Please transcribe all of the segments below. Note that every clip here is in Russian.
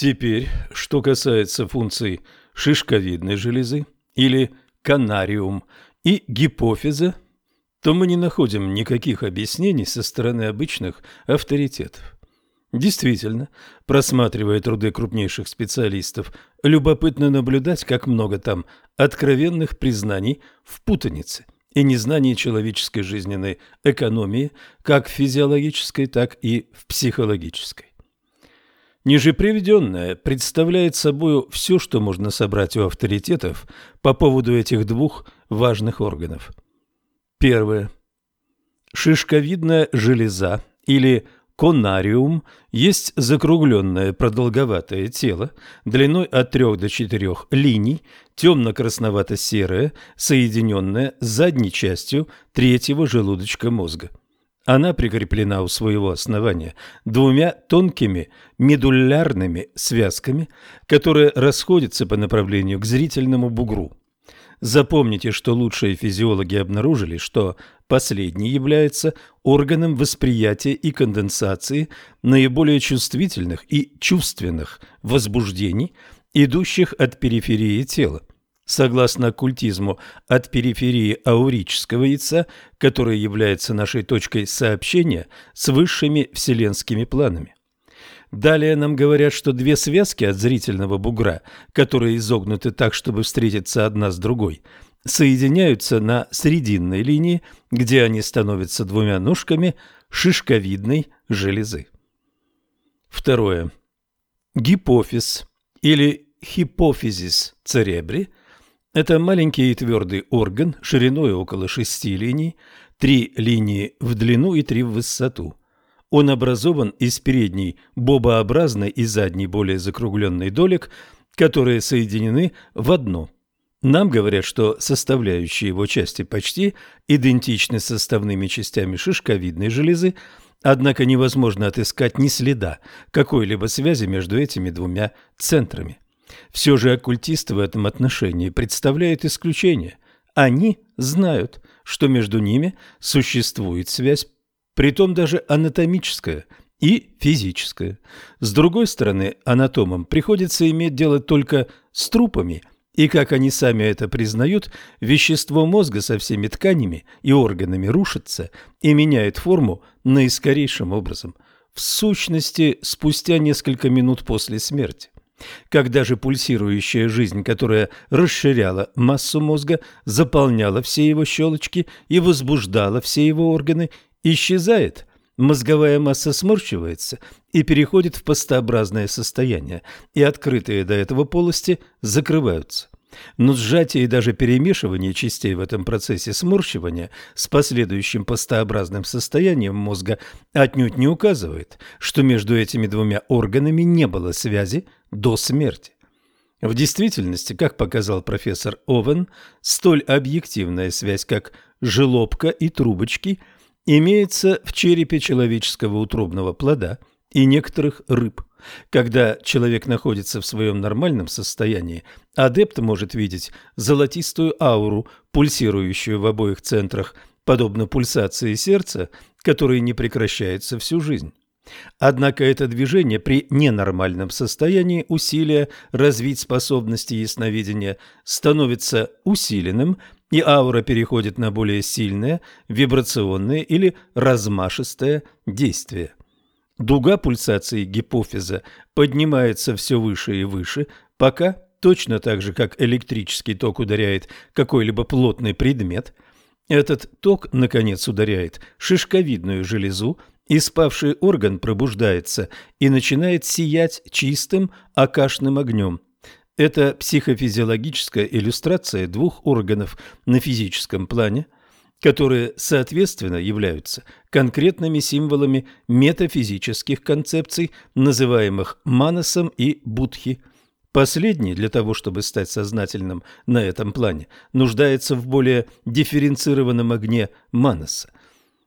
Теперь, что касается функций шишковидной железы или канариум и гипофиза, то мы не находим никаких объяснений со стороны обычных авторитетов. Действительно, просматривая труды крупнейших специалистов, любопытно наблюдать, как много там откровенных признаний в путанице и незнании человеческой жизненной экономии, как физиологической, так и в психологической. Ниже приведенное представляет собой все, что можно собрать у авторитетов по поводу этих двух важных органов. Первое. Шишковидная железа или конариум есть закругленное продолговатое тело длиной от 3 до 4 линий, темно-красновато-серое, соединенное с задней частью третьего желудочка мозга. Она прикреплена у своего основания двумя тонкими медулярными связками, которые расходятся по направлению к зрительному бугру. Запомните, что лучшие физиологи обнаружили, что последний является органом восприятия и конденсации наиболее чувствительных и чувственных возбуждений, идущих от периферии тела согласно оккультизму, от периферии аурического яйца, которое является нашей точкой сообщения с высшими вселенскими планами. Далее нам говорят, что две связки от зрительного бугра, которые изогнуты так, чтобы встретиться одна с другой, соединяются на срединной линии, где они становятся двумя ножками шишковидной железы. Второе. Гипофиз или хипофизис церебри – это маленький и твердый орган шириной около шести линий, три линии в длину и три в высоту. Он образован из передней бобообразной и задней более закругленной долек, которые соединены в одно. Нам говорят, что составляющие его части почти идентичны составными частями шишковидной железы, однако невозможно отыскать ни следа какой-либо связи между этими двумя центрами. Все же оккультисты в этом отношении представляют исключение. Они знают, что между ними существует связь, притом даже анатомическая и физическая. С другой стороны, анатомам приходится иметь дело только с трупами, и, как они сами это признают, вещество мозга со всеми тканями и органами рушится и меняет форму наискорейшим образом, в сущности, спустя несколько минут после смерти. Когда же пульсирующая жизнь, которая расширяла массу мозга, заполняла все его щелочки и возбуждала все его органы, исчезает, мозговая масса сморщивается и переходит в пастообразное состояние, и открытые до этого полости закрываются. Но сжатие и даже перемешивание частей в этом процессе сморщивания с последующим пастообразным состоянием мозга отнюдь не указывает, что между этими двумя органами не было связи до смерти. В действительности, как показал профессор Овен, столь объективная связь, как желобка и трубочки, имеется в черепе человеческого утробного плода и некоторых рыб. Когда человек находится в своем нормальном состоянии, адепт может видеть золотистую ауру, пульсирующую в обоих центрах, подобно пульсации сердца, которая не прекращается всю жизнь. Однако это движение при ненормальном состоянии усилия развить способности ясновидения становится усиленным, и аура переходит на более сильное, вибрационное или размашистое действие. Дуга пульсации гипофиза поднимается все выше и выше, пока, точно так же, как электрический ток ударяет какой-либо плотный предмет, этот ток, наконец, ударяет шишковидную железу, и спавший орган пробуждается и начинает сиять чистым акашным огнем. Это психофизиологическая иллюстрация двух органов на физическом плане – которые, соответственно, являются конкретными символами метафизических концепций, называемых манасом и будхи. Последний, для того чтобы стать сознательным на этом плане, нуждается в более дифференцированном огне манаса.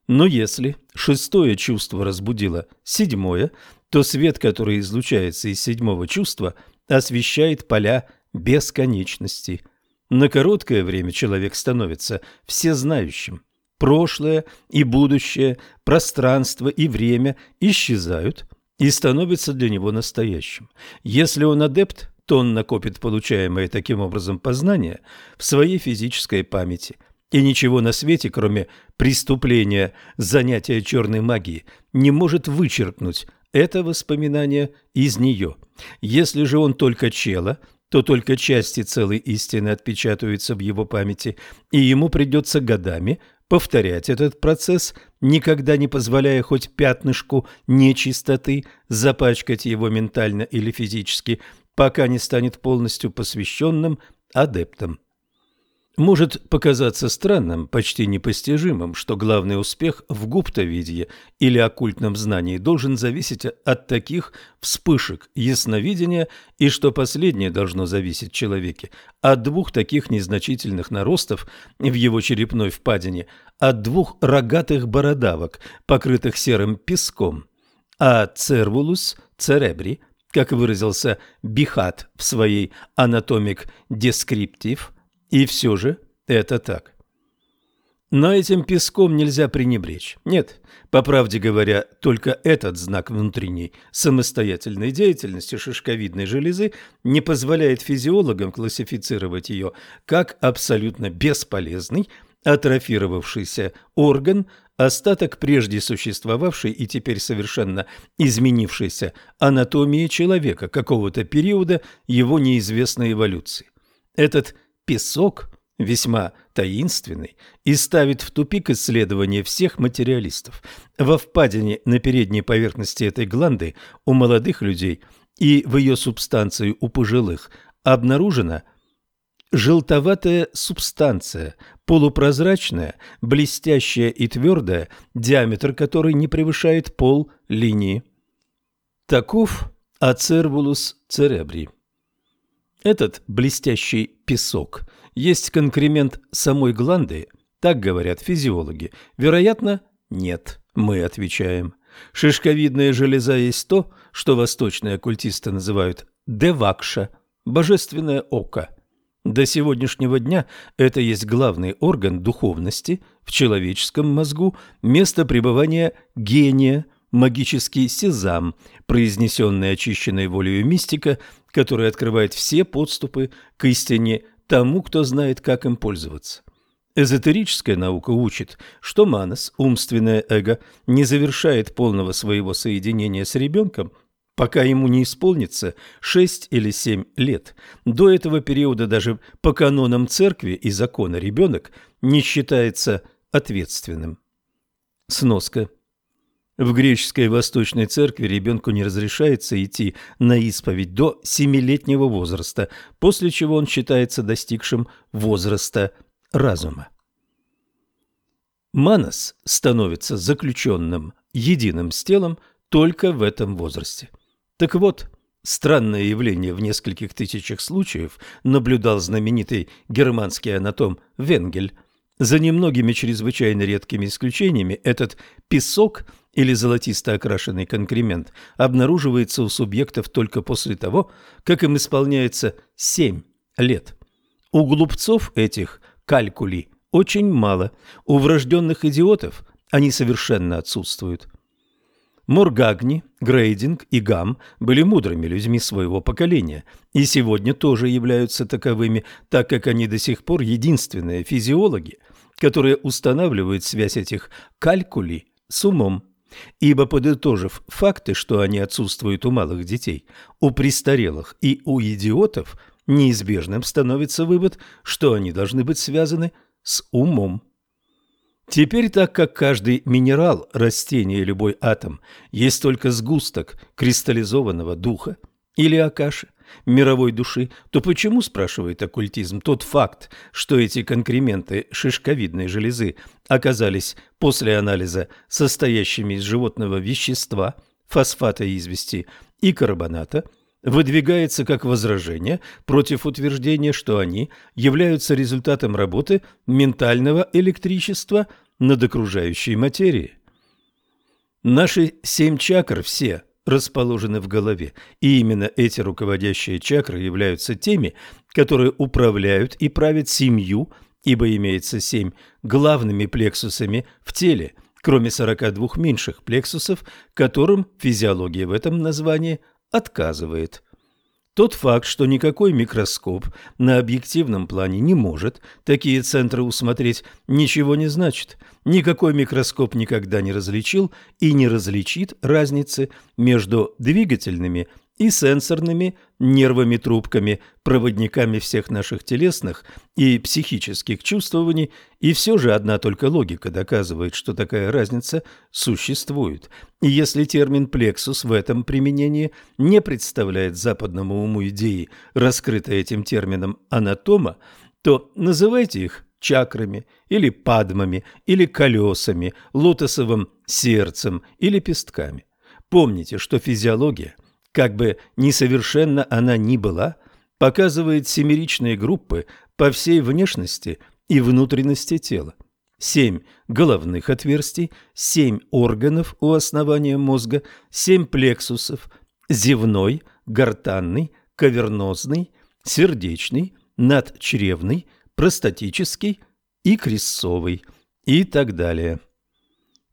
Но если шестое чувство разбудило седьмое, то свет, который излучается из седьмого чувства, освещает поля бесконечности – на короткое время человек становится всезнающим. Прошлое и будущее, пространство и время исчезают, и становится для него настоящим. Если он адепт, то он накопит получаемое таким образом познание в своей физической памяти, и ничего на свете, кроме преступления занятия черной магией, не может вычеркнуть это воспоминание из нее. Если же он только чело, то только части целой истины отпечатываются в его памяти, и ему придется годами повторять этот процесс, никогда не позволяя хоть пятнышку нечистоты запачкать его ментально или физически, пока не станет полностью посвященным адептом. Может показаться странным, почти непостижимым, что главный успех в гуптовидье или оккультном знании должен зависеть от таких вспышек ясновидения и что последнее должно зависеть в человеке от двух таких незначительных наростов в его черепной впадине, от двух рогатых бородавок, покрытых серым песком, а цервулус церебри, как выразился Бихат в своей «Анатомик Descriptive», и все же это так. Но этим песком нельзя пренебречь. Нет, по правде говоря, только этот знак внутренней самостоятельной деятельности шишковидной железы не позволяет физиологам классифицировать ее как абсолютно бесполезный, атрофировавшийся орган, остаток прежде существовавшей и теперь совершенно изменившейся анатомии человека какого-то периода его неизвестной эволюции. Этот песок весьма таинственный и ставит в тупик исследования всех материалистов. Во впадине на передней поверхности этой гланды у молодых людей и в ее субстанции у пожилых обнаружена желтоватая субстанция, полупрозрачная, блестящая и твердая, диаметр которой не превышает пол линии. Таков ацервулус церебри. Этот блестящий песок есть конкремент самой гланды, так говорят физиологи. Вероятно, нет, мы отвечаем. Шишковидная железа есть то, что восточные оккультисты называют девакша, божественное око. До сегодняшнего дня это есть главный орган духовности в человеческом мозгу, место пребывания гения, магический сезам, произнесенный очищенной волею мистика, который открывает все подступы к истине тому, кто знает, как им пользоваться. Эзотерическая наука учит, что манас, умственное эго, не завершает полного своего соединения с ребенком, пока ему не исполнится 6 или 7 лет. До этого периода даже по канонам церкви и закона ребенок не считается ответственным. Сноска. В греческой восточной церкви ребенку не разрешается идти на исповедь до семилетнего возраста, после чего он считается достигшим возраста разума. Манас становится заключенным единым с телом только в этом возрасте. Так вот, странное явление в нескольких тысячах случаев наблюдал знаменитый германский анатом Венгель. За немногими чрезвычайно редкими исключениями этот песок – или золотисто окрашенный конкремент обнаруживается у субъектов только после того, как им исполняется 7 лет. У глупцов этих калькулей очень мало, у врожденных идиотов они совершенно отсутствуют. Моргагни, Грейдинг и Гам были мудрыми людьми своего поколения и сегодня тоже являются таковыми, так как они до сих пор единственные физиологи, которые устанавливают связь этих калькулей с умом. Ибо, подытожив факты, что они отсутствуют у малых детей, у престарелых и у идиотов, неизбежным становится вывод, что они должны быть связаны с умом. Теперь, так как каждый минерал, растение и любой атом есть только сгусток кристаллизованного духа или акаши, мировой души, то почему, спрашивает оккультизм, тот факт, что эти конкременты шишковидной железы оказались после анализа состоящими из животного вещества, фосфата извести и карбоната, выдвигается как возражение против утверждения, что они являются результатом работы ментального электричества над окружающей материей. Наши семь чакр все – расположены в голове, и именно эти руководящие чакры являются теми, которые управляют и правят семью, ибо имеется семь главными плексусами в теле, кроме 42 меньших плексусов, которым физиология в этом названии отказывает. Тот факт, что никакой микроскоп на объективном плане не может такие центры усмотреть, ничего не значит. Никакой микроскоп никогда не различил и не различит разницы между двигательными и сенсорными нервами трубками, проводниками всех наших телесных и психических чувствований, и все же одна только логика доказывает, что такая разница существует. И если термин «плексус» в этом применении не представляет западному уму идеи, раскрытой этим термином анатома, то называйте их чакрами или падмами или колесами, лотосовым сердцем или лепестками. Помните, что физиология – как бы несовершенна она ни была, показывает семеричные группы по всей внешности и внутренности тела. Семь головных отверстий, семь органов у основания мозга, семь плексусов – зевной, гортанный, кавернозный, сердечный, надчревный, простатический и крестцовый и так далее.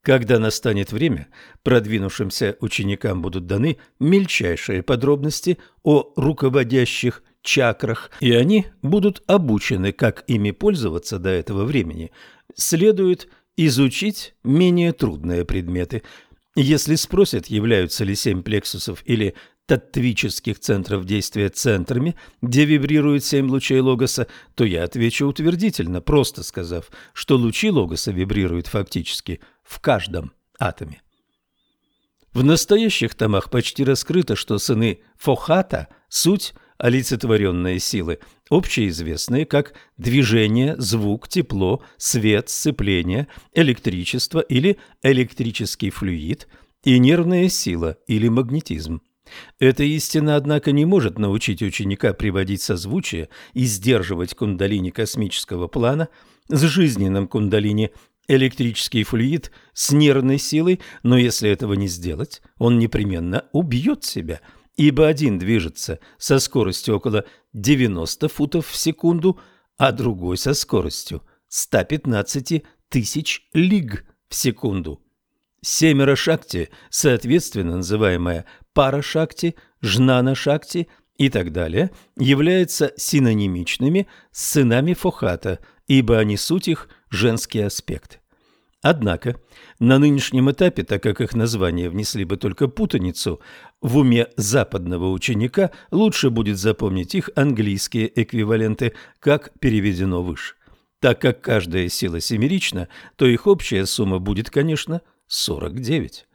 Когда настанет время, продвинувшимся ученикам будут даны мельчайшие подробности о руководящих чакрах, и они будут обучены, как ими пользоваться до этого времени. Следует изучить менее трудные предметы. Если спросят, являются ли семь плексусов или таттвических центров действия центрами, где вибрируют семь лучей логоса, то я отвечу утвердительно, просто сказав, что лучи логоса вибрируют фактически в каждом атоме. В настоящих томах почти раскрыто, что сыны Фохата – суть олицетворенные силы, общеизвестные как движение, звук, тепло, свет, сцепление, электричество или электрический флюид и нервная сила или магнетизм. Эта истина, однако, не может научить ученика приводить созвучие и сдерживать кундалини космического плана с жизненным кундалини электрический флюид с нервной силой, но если этого не сделать, он непременно убьет себя, ибо один движется со скоростью около 90 футов в секунду, а другой со скоростью 115 тысяч лиг в секунду. Семеро шакти, соответственно называемая пара шакти, жнана шакти и так далее, являются синонимичными с сынами Фохата, ибо они суть их женский аспект. Однако на нынешнем этапе, так как их названия внесли бы только путаницу, в уме западного ученика лучше будет запомнить их английские эквиваленты, как переведено выше. Так как каждая сила семерична, то их общая сумма будет, конечно, 49.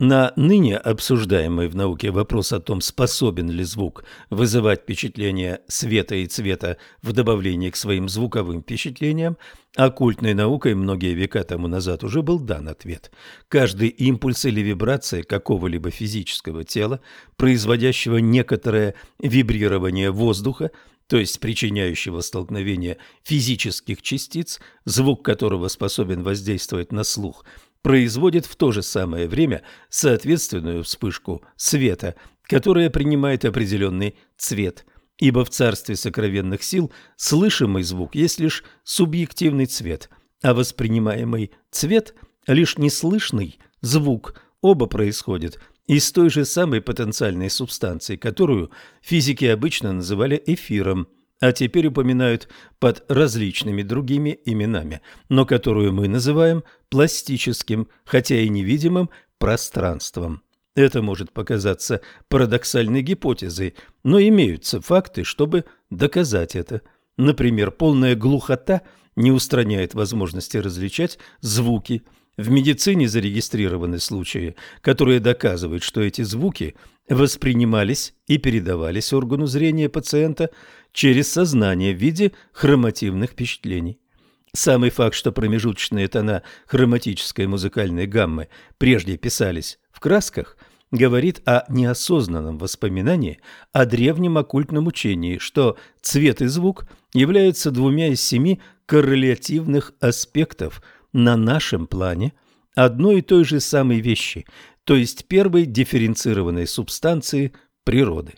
На ныне обсуждаемый в науке вопрос о том, способен ли звук вызывать впечатление света и цвета в добавлении к своим звуковым впечатлениям, оккультной наукой многие века тому назад уже был дан ответ. Каждый импульс или вибрация какого-либо физического тела, производящего некоторое вибрирование воздуха, то есть причиняющего столкновение физических частиц, звук которого способен воздействовать на слух – производит в то же самое время соответственную вспышку света, которая принимает определенный цвет, ибо в царстве сокровенных сил слышимый звук есть лишь субъективный цвет, а воспринимаемый цвет – лишь неслышный звук. Оба происходят из той же самой потенциальной субстанции, которую физики обычно называли эфиром – а теперь упоминают под различными другими именами, но которую мы называем пластическим, хотя и невидимым пространством. Это может показаться парадоксальной гипотезой, но имеются факты, чтобы доказать это. Например, полная глухота не устраняет возможности различать звуки. В медицине зарегистрированы случаи, которые доказывают, что эти звуки воспринимались и передавались органу зрения пациента через сознание в виде хромативных впечатлений. Самый факт, что промежуточные тона хроматической музыкальной гаммы прежде писались в красках, говорит о неосознанном воспоминании о древнем оккультном учении, что цвет и звук являются двумя из семи коррелятивных аспектов на нашем плане одной и той же самой вещи, то есть первой дифференцированной субстанции природы.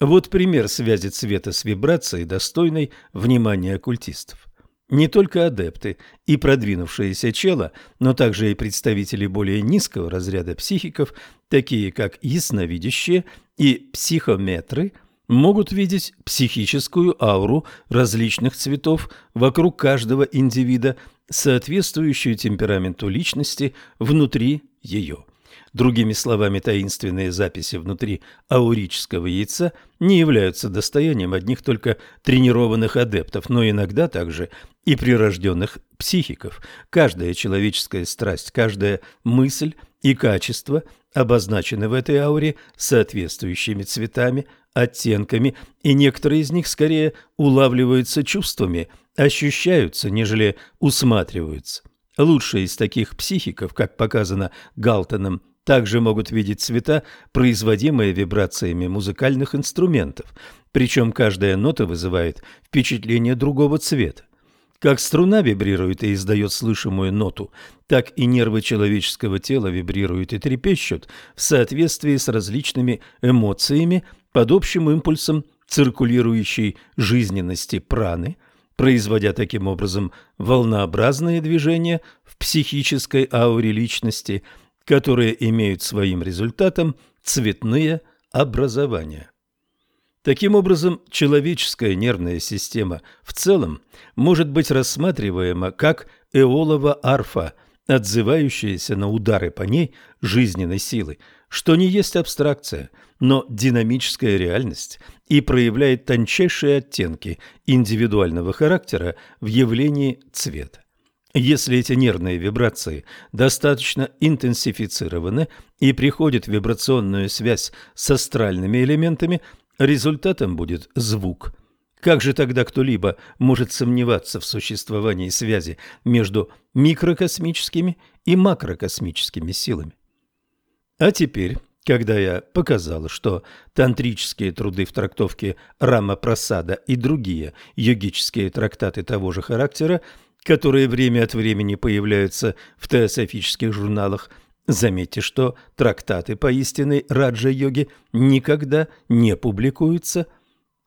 Вот пример связи цвета с вибрацией, достойной внимания оккультистов. Не только адепты и продвинувшиеся чела, но также и представители более низкого разряда психиков, такие как ясновидящие и психометры, могут видеть психическую ауру различных цветов вокруг каждого индивида, соответствующую темпераменту личности внутри ее. Другими словами, таинственные записи внутри аурического яйца не являются достоянием одних только тренированных адептов, но иногда также и прирожденных психиков. Каждая человеческая страсть, каждая мысль и качество обозначены в этой ауре соответствующими цветами, оттенками, и некоторые из них скорее улавливаются чувствами, ощущаются, нежели усматриваются. Лучшие из таких психиков, как показано Галтоном, также могут видеть цвета, производимые вибрациями музыкальных инструментов, причем каждая нота вызывает впечатление другого цвета. Как струна вибрирует и издает слышимую ноту, так и нервы человеческого тела вибрируют и трепещут в соответствии с различными эмоциями под общим импульсом циркулирующей жизненности праны, производя таким образом волнообразные движения в психической ауре личности – которые имеют своим результатом цветные образования. Таким образом, человеческая нервная система в целом может быть рассматриваема как эолова арфа, отзывающаяся на удары по ней жизненной силы, что не есть абстракция, но динамическая реальность и проявляет тончайшие оттенки индивидуального характера в явлении цвета. Если эти нервные вибрации достаточно интенсифицированы и приходят в вибрационную связь с астральными элементами, результатом будет звук. Как же тогда кто-либо может сомневаться в существовании связи между микрокосмическими и макрокосмическими силами? А теперь, когда я показал, что тантрические труды в трактовке Рама Прасада и другие йогические трактаты того же характера которые время от времени появляются в теософических журналах, заметьте, что трактаты по истинной раджа-йоге никогда не публикуются,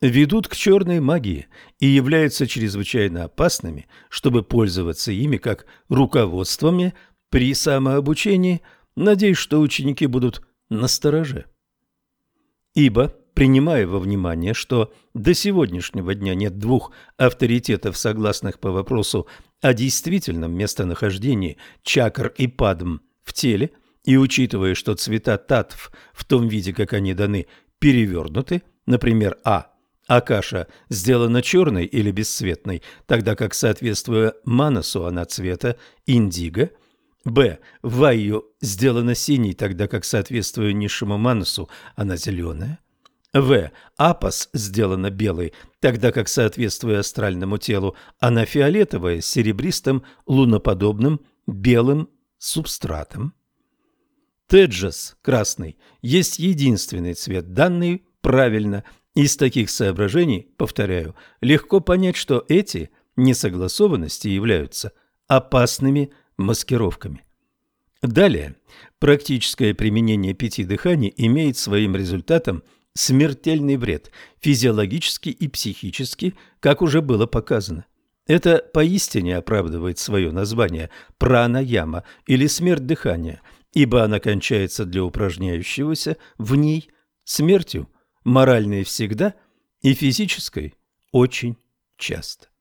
ведут к черной магии и являются чрезвычайно опасными, чтобы пользоваться ими как руководствами при самообучении, надеюсь, что ученики будут настороже. Ибо принимая во внимание, что до сегодняшнего дня нет двух авторитетов, согласных по вопросу о действительном местонахождении чакр и падм в теле, и учитывая, что цвета татв в том виде, как они даны, перевернуты, например, А. Акаша сделана черной или бесцветной, тогда как, соответствуя манасу, она цвета индиго. Б. Вайю сделана синей, тогда как, соответствуя низшему манасу, она зеленая. В. Апос сделана белой, тогда как, соответствуя астральному телу, она фиолетовая с серебристым, луноподобным, белым субстратом. Теджас, красный, есть единственный цвет, данный правильно. Из таких соображений, повторяю, легко понять, что эти несогласованности являются опасными маскировками. Далее, практическое применение пяти дыханий имеет своим результатом – смертельный вред, физиологически и психически, как уже было показано. Это поистине оправдывает свое название пранаяма или смерть дыхания, ибо она кончается для упражняющегося в ней смертью, моральной всегда и физической очень часто.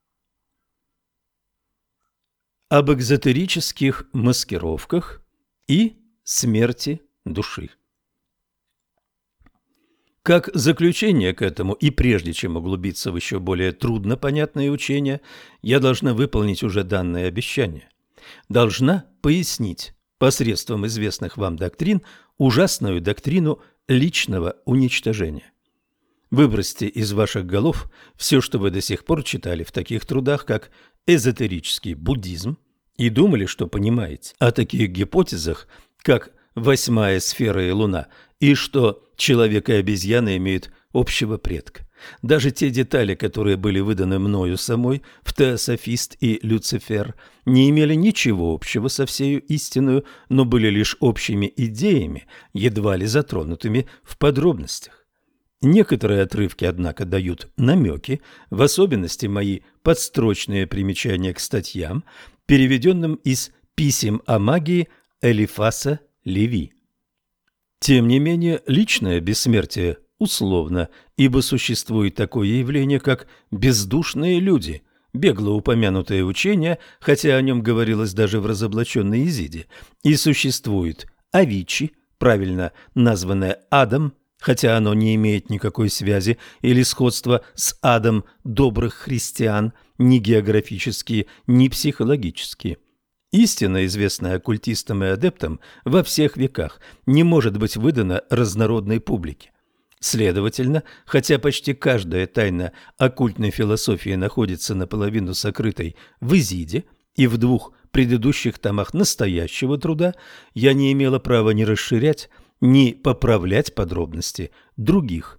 Об экзотерических маскировках и смерти души. Как заключение к этому, и прежде чем углубиться в еще более трудно понятные учения, я должна выполнить уже данное обещание. Должна пояснить посредством известных вам доктрин ужасную доктрину личного уничтожения. Выбросьте из ваших голов все, что вы до сих пор читали в таких трудах, как эзотерический буддизм, и думали, что понимаете о таких гипотезах, как восьмая сфера и луна, и что человек и обезьяна имеют общего предка. Даже те детали, которые были выданы мною самой в Теософист и Люцифер, не имели ничего общего со всею истинную, но были лишь общими идеями, едва ли затронутыми в подробностях. Некоторые отрывки, однако, дают намеки, в особенности мои подстрочные примечания к статьям, переведенным из «Писем о магии» Элифаса Леви. Тем не менее, личное бессмертие условно, ибо существует такое явление, как бездушные люди, бегло упомянутое учение, хотя о нем говорилось даже в разоблаченной Изиде, и существует Авичи, правильно названное Адам, хотя оно не имеет никакой связи или сходства с адом добрых христиан, ни географические, ни психологические. Истина, известная оккультистам и адептам во всех веках, не может быть выдана разнородной публике. Следовательно, хотя почти каждая тайна оккультной философии находится наполовину сокрытой в Изиде и в двух предыдущих томах настоящего труда, я не имела права ни расширять, ни поправлять подробности других.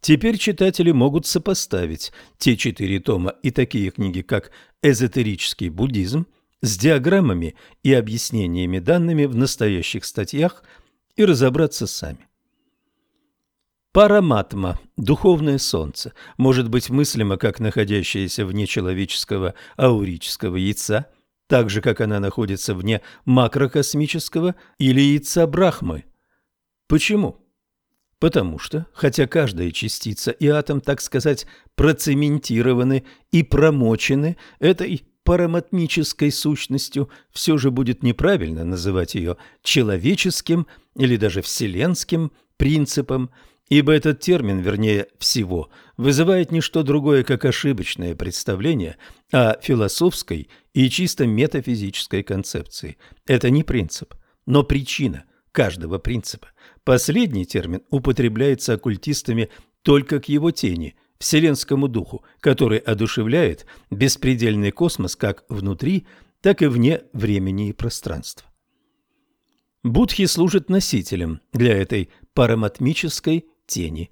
Теперь читатели могут сопоставить те четыре тома и такие книги, как «Эзотерический буддизм», с диаграммами и объяснениями данными в настоящих статьях и разобраться сами. Параматма, духовное солнце, может быть мыслимо как находящееся вне человеческого аурического яйца, так же, как она находится вне макрокосмического или яйца Брахмы. Почему? Потому что, хотя каждая частица и атом, так сказать, процементированы и промочены этой параматмической сущностью, все же будет неправильно называть ее человеческим или даже вселенским принципом, ибо этот термин, вернее всего, вызывает не что другое, как ошибочное представление о философской и чисто метафизической концепции. Это не принцип, но причина каждого принципа. Последний термин употребляется оккультистами только к его тени – вселенскому духу, который одушевляет беспредельный космос как внутри, так и вне времени и пространства. Будхи служит носителем для этой параматмической тени.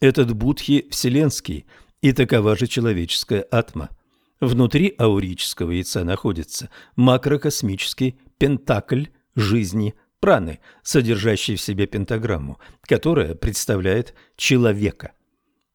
Этот будхи вселенский, и такова же человеческая атма. Внутри аурического яйца находится макрокосмический пентакль жизни праны, содержащий в себе пентаграмму, которая представляет человека.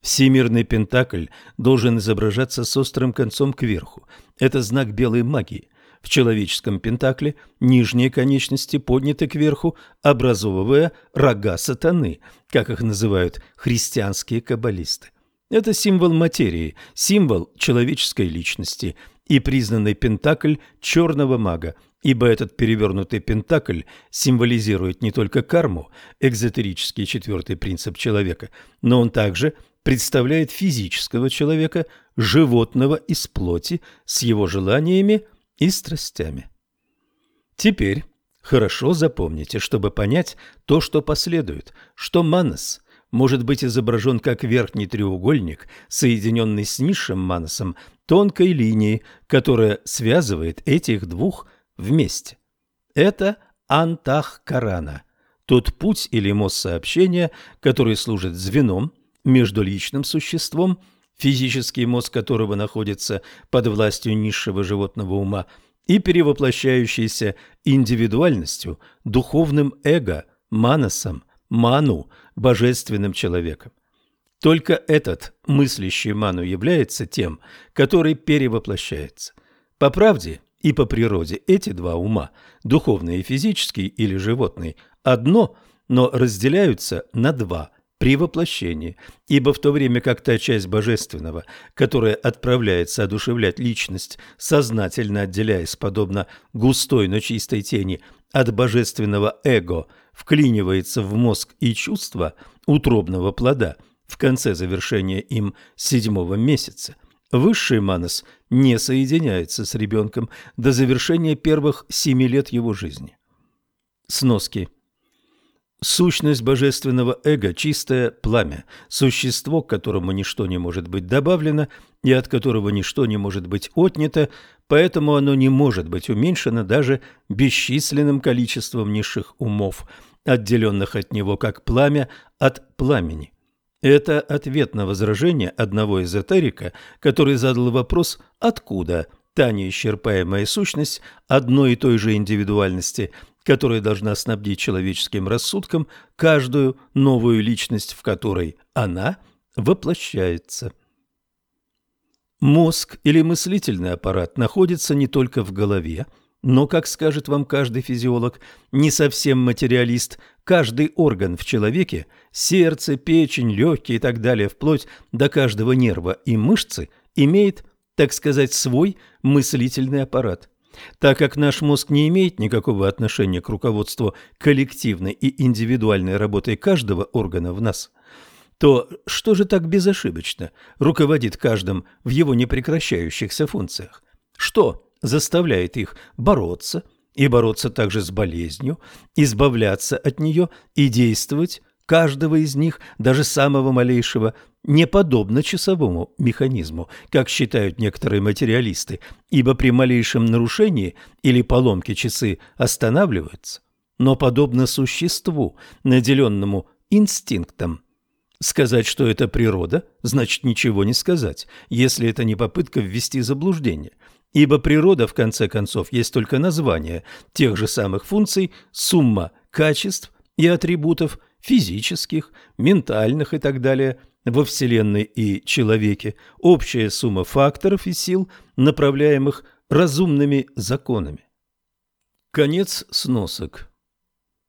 Всемирный пентакль должен изображаться с острым концом кверху. Это знак белой магии. В человеческом пентакле нижние конечности подняты кверху, образовывая рога сатаны, как их называют христианские каббалисты. Это символ материи, символ человеческой личности и признанный пентакль черного мага, ибо этот перевернутый пентакль символизирует не только карму, экзотерический четвертый принцип человека, но он также представляет физического человека, животного из плоти, с его желаниями и страстями. Теперь хорошо запомните, чтобы понять то, что последует, что Манас может быть изображен как верхний треугольник, соединенный с низшим Манасом тонкой линией, которая связывает этих двух вместе. Это Антах-Карана, тот путь или мост сообщения, который служит звеном между личным существом, физический мозг которого находится под властью низшего животного ума, и перевоплощающейся индивидуальностью, духовным эго, манасом, ману, божественным человеком. Только этот мыслящий ману является тем, который перевоплощается. По правде и по природе эти два ума, духовный и физический или животный, одно, но разделяются на два – при воплощении, ибо в то время как та часть божественного, которая отправляется одушевлять личность, сознательно отделяясь, подобно густой, но чистой тени, от божественного эго, вклинивается в мозг и чувства утробного плода в конце завершения им седьмого месяца, высший манас не соединяется с ребенком до завершения первых семи лет его жизни. Сноски – Сущность божественного эго – чистое пламя, существо, к которому ничто не может быть добавлено и от которого ничто не может быть отнято, поэтому оно не может быть уменьшено даже бесчисленным количеством низших умов, отделенных от него как пламя от пламени. Это ответ на возражение одного эзотерика, который задал вопрос «Откуда?» та неисчерпаемая сущность одной и той же индивидуальности, которая должна снабдить человеческим рассудком каждую новую личность, в которой она воплощается. Мозг или мыслительный аппарат находится не только в голове, но, как скажет вам каждый физиолог, не совсем материалист, каждый орган в человеке – сердце, печень, легкие и так далее, вплоть до каждого нерва и мышцы – имеет, так сказать, свой мыслительный аппарат. Так как наш мозг не имеет никакого отношения к руководству коллективной и индивидуальной работой каждого органа в нас – то что же так безошибочно руководит каждым в его непрекращающихся функциях? Что заставляет их бороться и бороться также с болезнью, избавляться от нее и действовать каждого из них, даже самого малейшего, не подобно часовому механизму, как считают некоторые материалисты, ибо при малейшем нарушении или поломке часы останавливаются, но подобно существу, наделенному инстинктом, Сказать, что это природа, значит ничего не сказать, если это не попытка ввести заблуждение. Ибо природа, в конце концов, есть только название тех же самых функций, сумма качеств и атрибутов физических, ментальных и так далее во Вселенной и человеке, общая сумма факторов и сил, направляемых разумными законами. Конец сносок.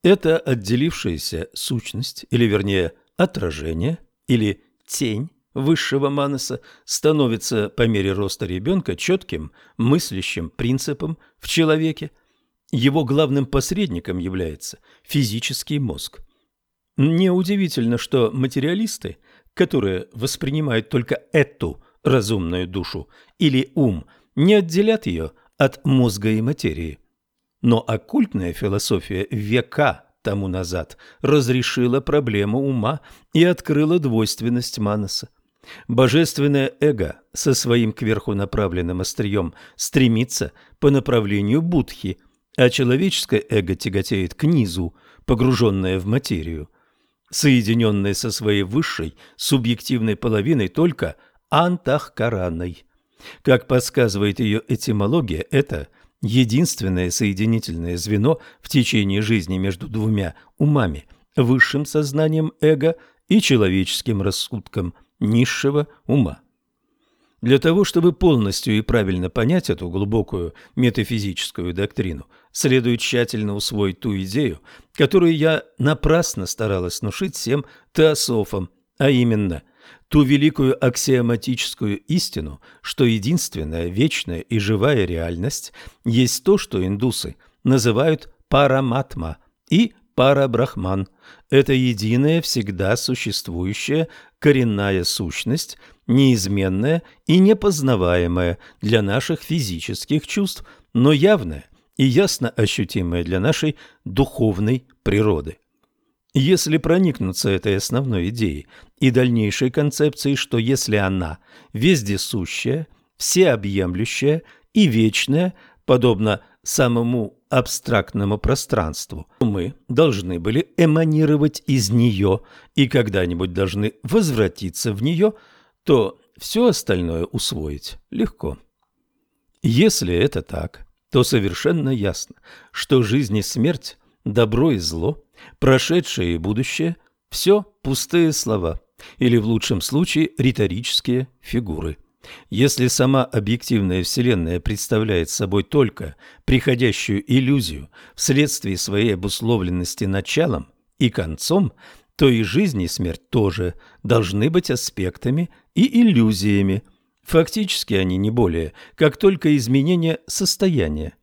Это отделившаяся сущность, или вернее – отражение или тень высшего манаса становится по мере роста ребенка четким мыслящим принципом в человеке. Его главным посредником является физический мозг. Неудивительно, что материалисты, которые воспринимают только эту разумную душу или ум, не отделят ее от мозга и материи. Но оккультная философия века тому назад разрешила проблему ума и открыла двойственность Манаса. Божественное эго со своим кверху направленным острием стремится по направлению Будхи, а человеческое эго тяготеет к низу, погруженное в материю, соединенное со своей высшей субъективной половиной только антахкараной. Как подсказывает ее этимология, это – единственное соединительное звено в течение жизни между двумя умами, высшим сознанием эго и человеческим рассудком низшего ума. Для того, чтобы полностью и правильно понять эту глубокую метафизическую доктрину, следует тщательно усвоить ту идею, которую я напрасно старалась внушить всем теософам, а именно – ту великую аксиоматическую истину, что единственная вечная и живая реальность есть то, что индусы называют параматма и парабрахман. Это единая, всегда существующая коренная сущность, неизменная и непознаваемая для наших физических чувств, но явная и ясно ощутимая для нашей духовной природы. Если проникнуться этой основной идеей и дальнейшей концепцией, что если она вездесущая, всеобъемлющая и вечная, подобно самому абстрактному пространству, мы должны были эманировать из нее и когда-нибудь должны возвратиться в нее, то все остальное усвоить легко. Если это так, то совершенно ясно, что жизнь и смерть, добро и зло – Прошедшее и будущее – все пустые слова, или в лучшем случае риторические фигуры. Если сама объективная Вселенная представляет собой только приходящую иллюзию вследствие своей обусловленности началом и концом, то и жизнь и смерть тоже должны быть аспектами и иллюзиями. Фактически они не более, как только изменение состояния.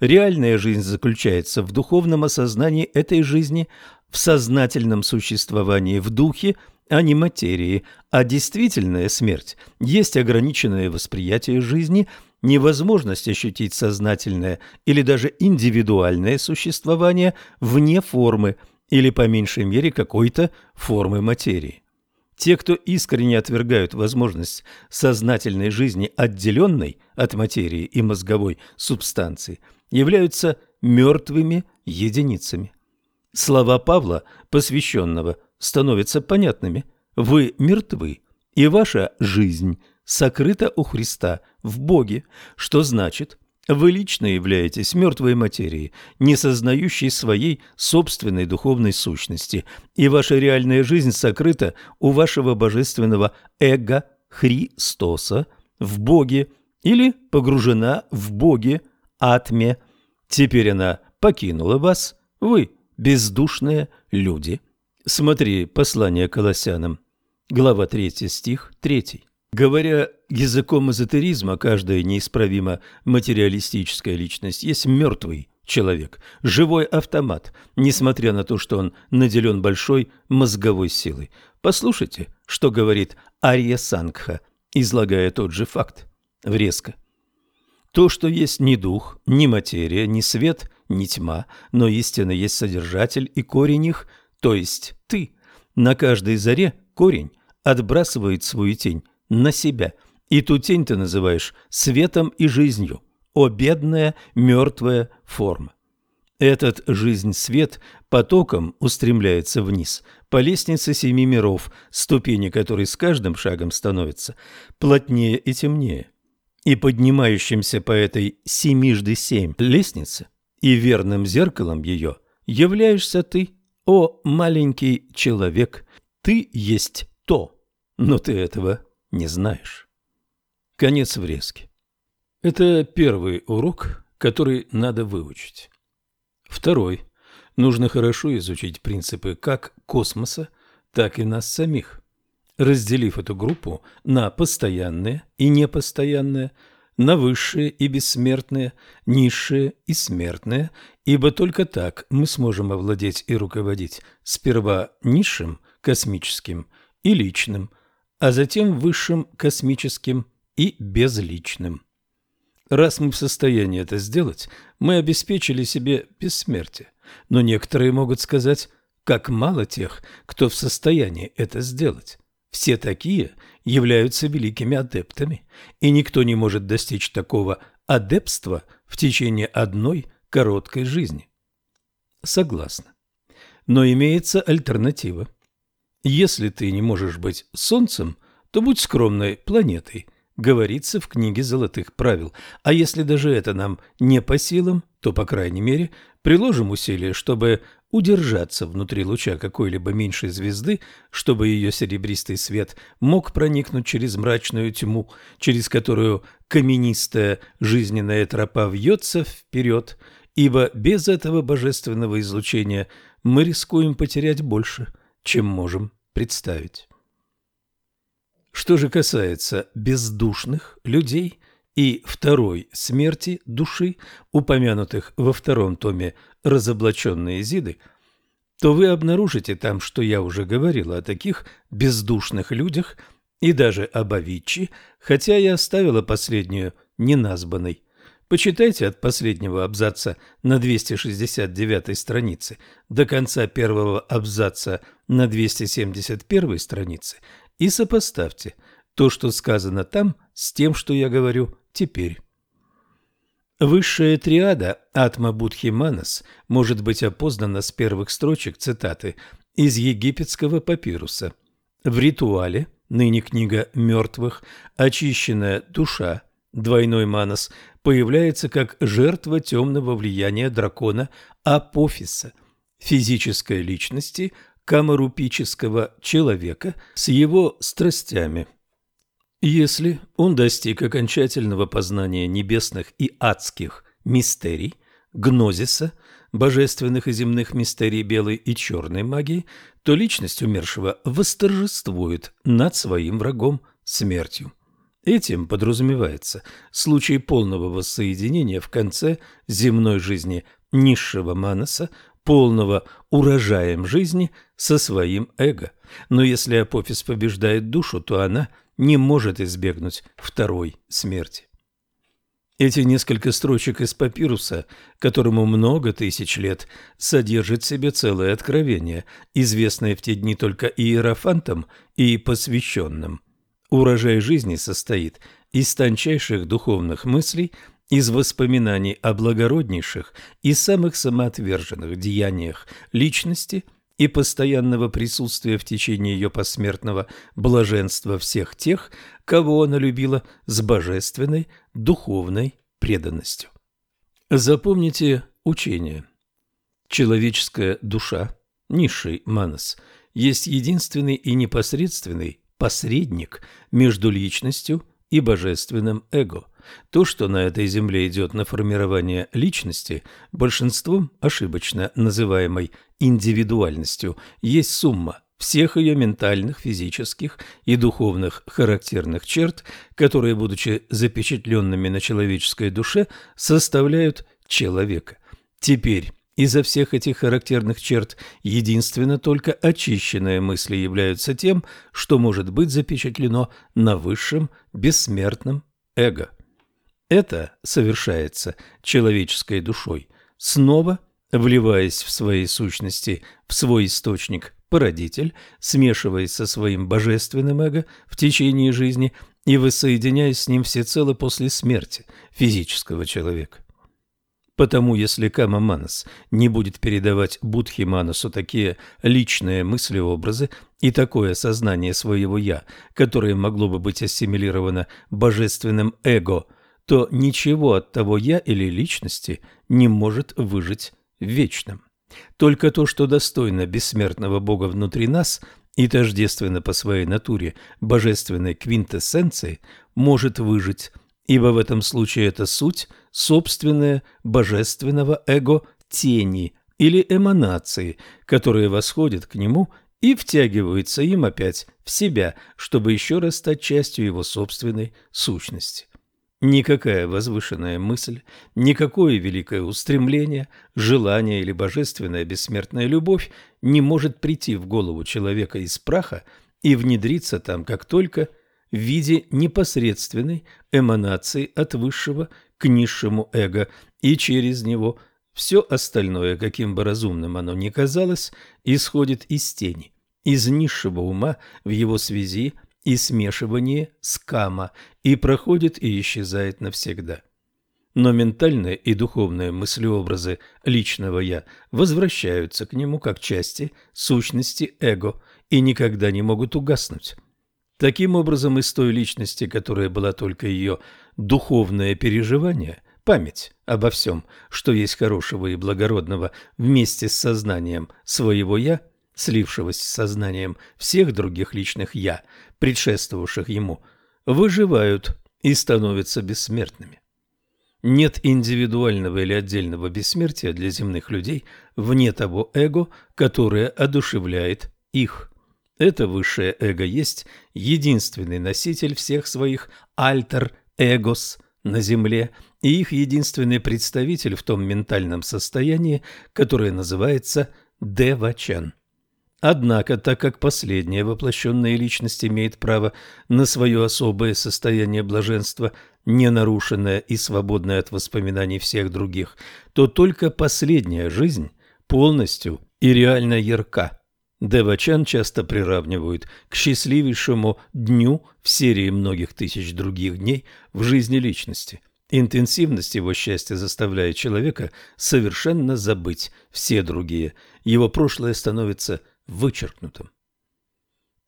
Реальная жизнь заключается в духовном осознании этой жизни, в сознательном существовании в духе, а не материи, а действительная смерть есть ограниченное восприятие жизни, невозможность ощутить сознательное или даже индивидуальное существование вне формы или по меньшей мере какой-то формы материи. Те, кто искренне отвергают возможность сознательной жизни, отделенной от материи и мозговой субстанции, являются мертвыми единицами. Слова Павла, посвященного, становятся понятными. Вы мертвы, и ваша жизнь сокрыта у Христа в Боге, что значит, Вы лично являетесь мертвой материей, не сознающей своей собственной духовной сущности, и ваша реальная жизнь сокрыта у вашего божественного эго Христоса в Боге или погружена в Боге Атме. Теперь она покинула вас, вы бездушные люди. Смотри послание Колоссянам, глава 3 стих 3. Говоря языком эзотеризма, каждая неисправимо материалистическая личность есть мертвый человек, живой автомат, несмотря на то, что он наделен большой мозговой силой. Послушайте, что говорит Ария Сангха, излагая тот же факт. Врезко. То, что есть не дух, не материя, не свет, не тьма, но истинно есть содержатель и корень их, то есть ты. На каждой заре корень отбрасывает свою тень на себя. И ту тень ты называешь светом и жизнью. О, бедная мертвая форма! Этот жизнь-свет потоком устремляется вниз, по лестнице семи миров, ступени которой с каждым шагом становятся плотнее и темнее. И поднимающимся по этой семижды семь лестнице и верным зеркалом ее являешься ты, о маленький человек, ты есть то, но ты этого не знаешь. Конец врезки. Это первый урок, который надо выучить. Второй. Нужно хорошо изучить принципы как космоса, так и нас самих. Разделив эту группу на постоянные и непостоянные, на высшие и бессмертные, низшие и смертные, ибо только так мы сможем овладеть и руководить сперва низшим, космическим и личным, а затем высшим космическим и безличным. Раз мы в состоянии это сделать, мы обеспечили себе бессмертие. Но некоторые могут сказать, как мало тех, кто в состоянии это сделать. Все такие являются великими адептами, и никто не может достичь такого адепства в течение одной короткой жизни. Согласна. Но имеется альтернатива. Если ты не можешь быть Солнцем, то будь скромной планетой, говорится в книге золотых правил. А если даже это нам не по силам, то, по крайней мере, приложим усилия, чтобы удержаться внутри луча какой-либо меньшей звезды, чтобы ее серебристый свет мог проникнуть через мрачную тьму, через которую каменистая жизненная тропа вьется вперед, ибо без этого божественного излучения мы рискуем потерять больше, чем можем представить. Что же касается бездушных людей и второй смерти души, упомянутых во втором томе «Разоблаченные Зиды», то вы обнаружите там, что я уже говорил о таких бездушных людях и даже об Авичи, хотя я оставила последнюю неназванной. Почитайте от последнего абзаца на 269 странице до конца первого абзаца на 271 странице и сопоставьте то, что сказано там, с тем, что я говорю теперь. Высшая триада Атма Будхи Манас может быть опознана с первых строчек цитаты из египетского папируса. В ритуале, ныне книга мертвых, очищенная душа, двойной манас, появляется как жертва темного влияния дракона Апофиса, физической личности камарупического человека с его страстями. Если он достиг окончательного познания небесных и адских мистерий, гнозиса, божественных и земных мистерий белой и черной магии, то личность умершего восторжествует над своим врагом смертью. Этим подразумевается случай полного воссоединения в конце земной жизни низшего Манаса, полного урожаем жизни со своим эго. Но если апофис побеждает душу, то она не может избегнуть второй смерти. Эти несколько строчек из папируса, которому много тысяч лет, содержат в себе целое откровение, известное в те дни только иерофантам и посвященным. Урожай жизни состоит из тончайших духовных мыслей, из воспоминаний о благороднейших и самых самоотверженных деяниях личности и постоянного присутствия в течение ее посмертного блаженства всех тех, кого она любила с божественной духовной преданностью. Запомните учение. Человеческая душа, низший манас, есть единственный и непосредственный посредник между личностью и божественным эго. То, что на этой земле идет на формирование личности, большинством ошибочно называемой индивидуальностью, есть сумма всех ее ментальных, физических и духовных характерных черт, которые, будучи запечатленными на человеческой душе, составляют человека. Теперь из-за всех этих характерных черт единственно только очищенные мысли являются тем, что может быть запечатлено на высшем бессмертном эго. Это совершается человеческой душой, снова вливаясь в своей сущности в свой источник породитель, смешиваясь со своим божественным эго в течение жизни и воссоединяясь с ним всецело после смерти физического человека. Потому если Кама Манас не будет передавать Будхи Манасу такие личные мысли-образы и такое сознание своего «я», которое могло бы быть ассимилировано божественным эго, то ничего от того «я» или личности не может выжить в вечном. Только то, что достойно бессмертного Бога внутри нас и тождественно по своей натуре божественной квинтэссенции, может выжить, ибо в этом случае это суть собственная божественного эго тени или эманации, которые восходят к нему и втягиваются им опять в себя, чтобы еще раз стать частью его собственной сущности. Никакая возвышенная мысль, никакое великое устремление, желание или божественная бессмертная любовь не может прийти в голову человека из праха и внедриться там, как только в виде непосредственной эманации от высшего к низшему эго, и через него все остальное, каким бы разумным оно ни казалось, исходит из тени, из низшего ума в его связи и смешивание с кама и проходит и исчезает навсегда. Но ментальные и духовные мыслеобразы личного «я» возвращаются к нему как части сущности эго и никогда не могут угаснуть. Таким образом, из той личности, которая была только ее духовное переживание, память обо всем, что есть хорошего и благородного вместе с сознанием своего «я», слившегося с сознанием всех других личных «я», предшествовавших ему, выживают и становятся бессмертными. Нет индивидуального или отдельного бессмертия для земных людей вне того эго, которое одушевляет их. Это высшее эго есть единственный носитель всех своих альтер-эгос на Земле и их единственный представитель в том ментальном состоянии, которое называется Девачан. Однако, так как последняя воплощенная личность имеет право на свое особое состояние блаженства, не нарушенное и свободное от воспоминаний всех других, то только последняя жизнь полностью и реально ярка. Девачан часто приравнивают к счастливейшему дню в серии многих тысяч других дней в жизни личности. Интенсивность его счастья заставляет человека совершенно забыть все другие. Его прошлое становится вычеркнутым.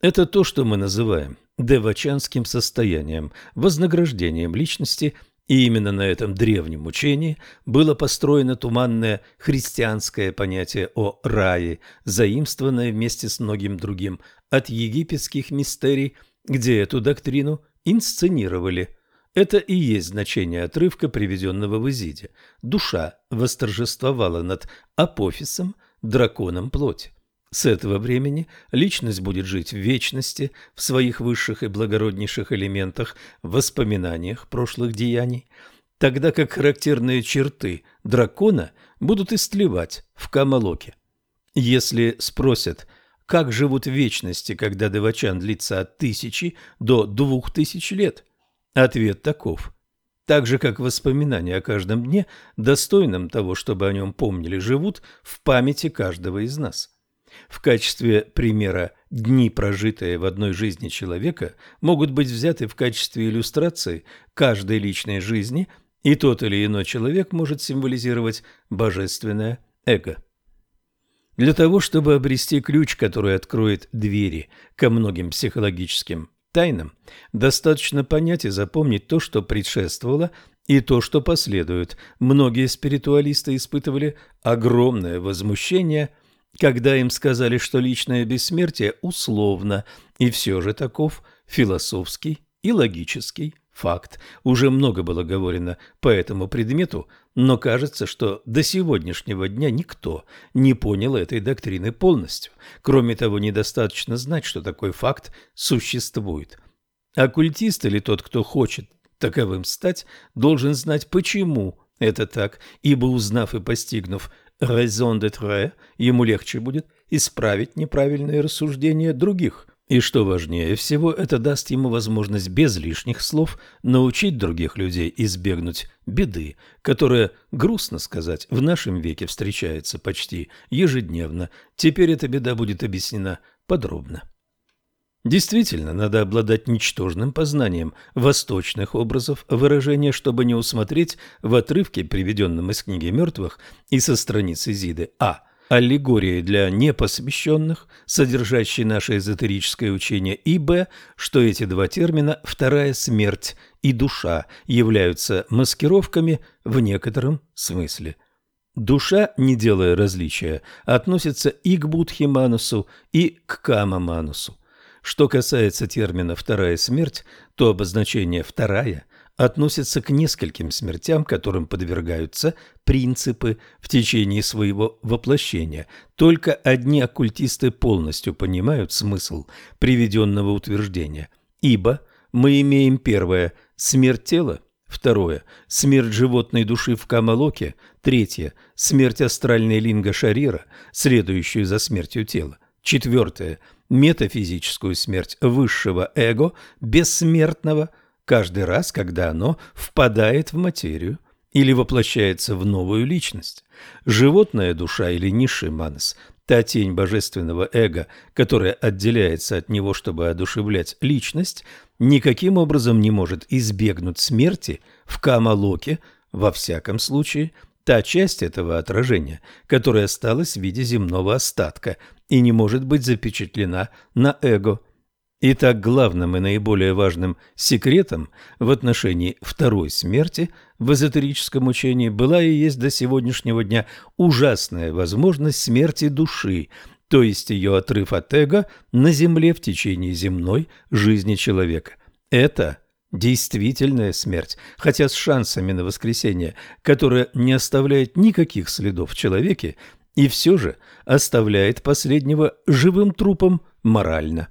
Это то, что мы называем девачанским состоянием, вознаграждением личности, и именно на этом древнем учении было построено туманное христианское понятие о рае, заимствованное вместе с многим другим от египетских мистерий, где эту доктрину инсценировали. Это и есть значение отрывка, приведенного в Изиде. Душа восторжествовала над апофисом, драконом плоти. С этого времени личность будет жить в вечности, в своих высших и благороднейших элементах, воспоминаниях прошлых деяний, тогда как характерные черты дракона будут истлевать в Камалоке. Если спросят, как живут в вечности, когда Девачан длится от тысячи до двух тысяч лет, ответ таков. Так же, как воспоминания о каждом дне, достойном того, чтобы о нем помнили, живут в памяти каждого из нас. В качестве примера дни, прожитые в одной жизни человека, могут быть взяты в качестве иллюстрации каждой личной жизни, и тот или иной человек может символизировать божественное эго. Для того, чтобы обрести ключ, который откроет двери ко многим психологическим тайнам, достаточно понять и запомнить то, что предшествовало и то, что последует. Многие спиритуалисты испытывали огромное возмущение, когда им сказали, что личное бессмертие условно, и все же таков философский и логический факт. Уже много было говорено по этому предмету, но кажется, что до сегодняшнего дня никто не понял этой доктрины полностью. Кроме того, недостаточно знать, что такой факт существует. Оккультист или тот, кто хочет таковым стать, должен знать, почему это так, ибо узнав и постигнув raison d'être, ему легче будет исправить неправильные рассуждения других. И что важнее всего, это даст ему возможность без лишних слов научить других людей избегнуть беды, которая, грустно сказать, в нашем веке встречается почти ежедневно. Теперь эта беда будет объяснена подробно. Действительно, надо обладать ничтожным познанием восточных образов выражения, чтобы не усмотреть в отрывке, приведенном из книги мертвых и со страницы Зиды А. Аллегории для непосвященных, содержащей наше эзотерическое учение, и Б, что эти два термина «вторая смерть» и «душа» являются маскировками в некотором смысле. Душа, не делая различия, относится и к Будхиманусу, и к Камаманусу. Что касается термина «вторая смерть», то обозначение «вторая» относится к нескольким смертям, которым подвергаются принципы в течение своего воплощения. Только одни оккультисты полностью понимают смысл приведенного утверждения. Ибо мы имеем первое – смерть тела, второе – смерть животной души в Камалоке, третье – смерть астральной линга Шарира, следующую за смертью тела, четвертое – метафизическую смерть высшего эго, бессмертного, каждый раз, когда оно впадает в материю или воплощается в новую личность. Животная душа или низший манас – та тень божественного эго, которая отделяется от него, чтобы одушевлять личность, никаким образом не может избегнуть смерти в Камалоке, во всяком случае – та часть этого отражения, которая осталась в виде земного остатка и не может быть запечатлена на эго. Итак, главным и наиболее важным секретом в отношении второй смерти в эзотерическом учении была и есть до сегодняшнего дня ужасная возможность смерти души, то есть ее отрыв от эго на земле в течение земной жизни человека. Это – действительная смерть, хотя с шансами на воскресение, которая не оставляет никаких следов в человеке и все же оставляет последнего живым трупом морально.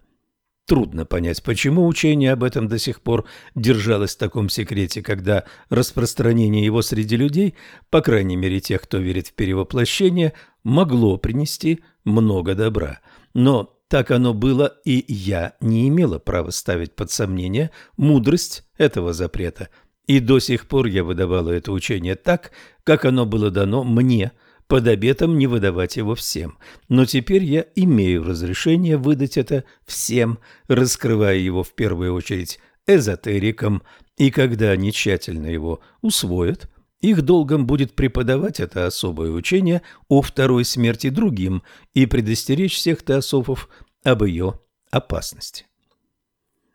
Трудно понять, почему учение об этом до сих пор держалось в таком секрете, когда распространение его среди людей, по крайней мере тех, кто верит в перевоплощение, могло принести много добра. Но так оно было, и я не имела права ставить под сомнение мудрость этого запрета. И до сих пор я выдавала это учение так, как оно было дано мне, под обетом не выдавать его всем. Но теперь я имею разрешение выдать это всем, раскрывая его в первую очередь эзотерикам, и когда они тщательно его усвоят – их долгом будет преподавать это особое учение о второй смерти другим и предостеречь всех теософов об ее опасности.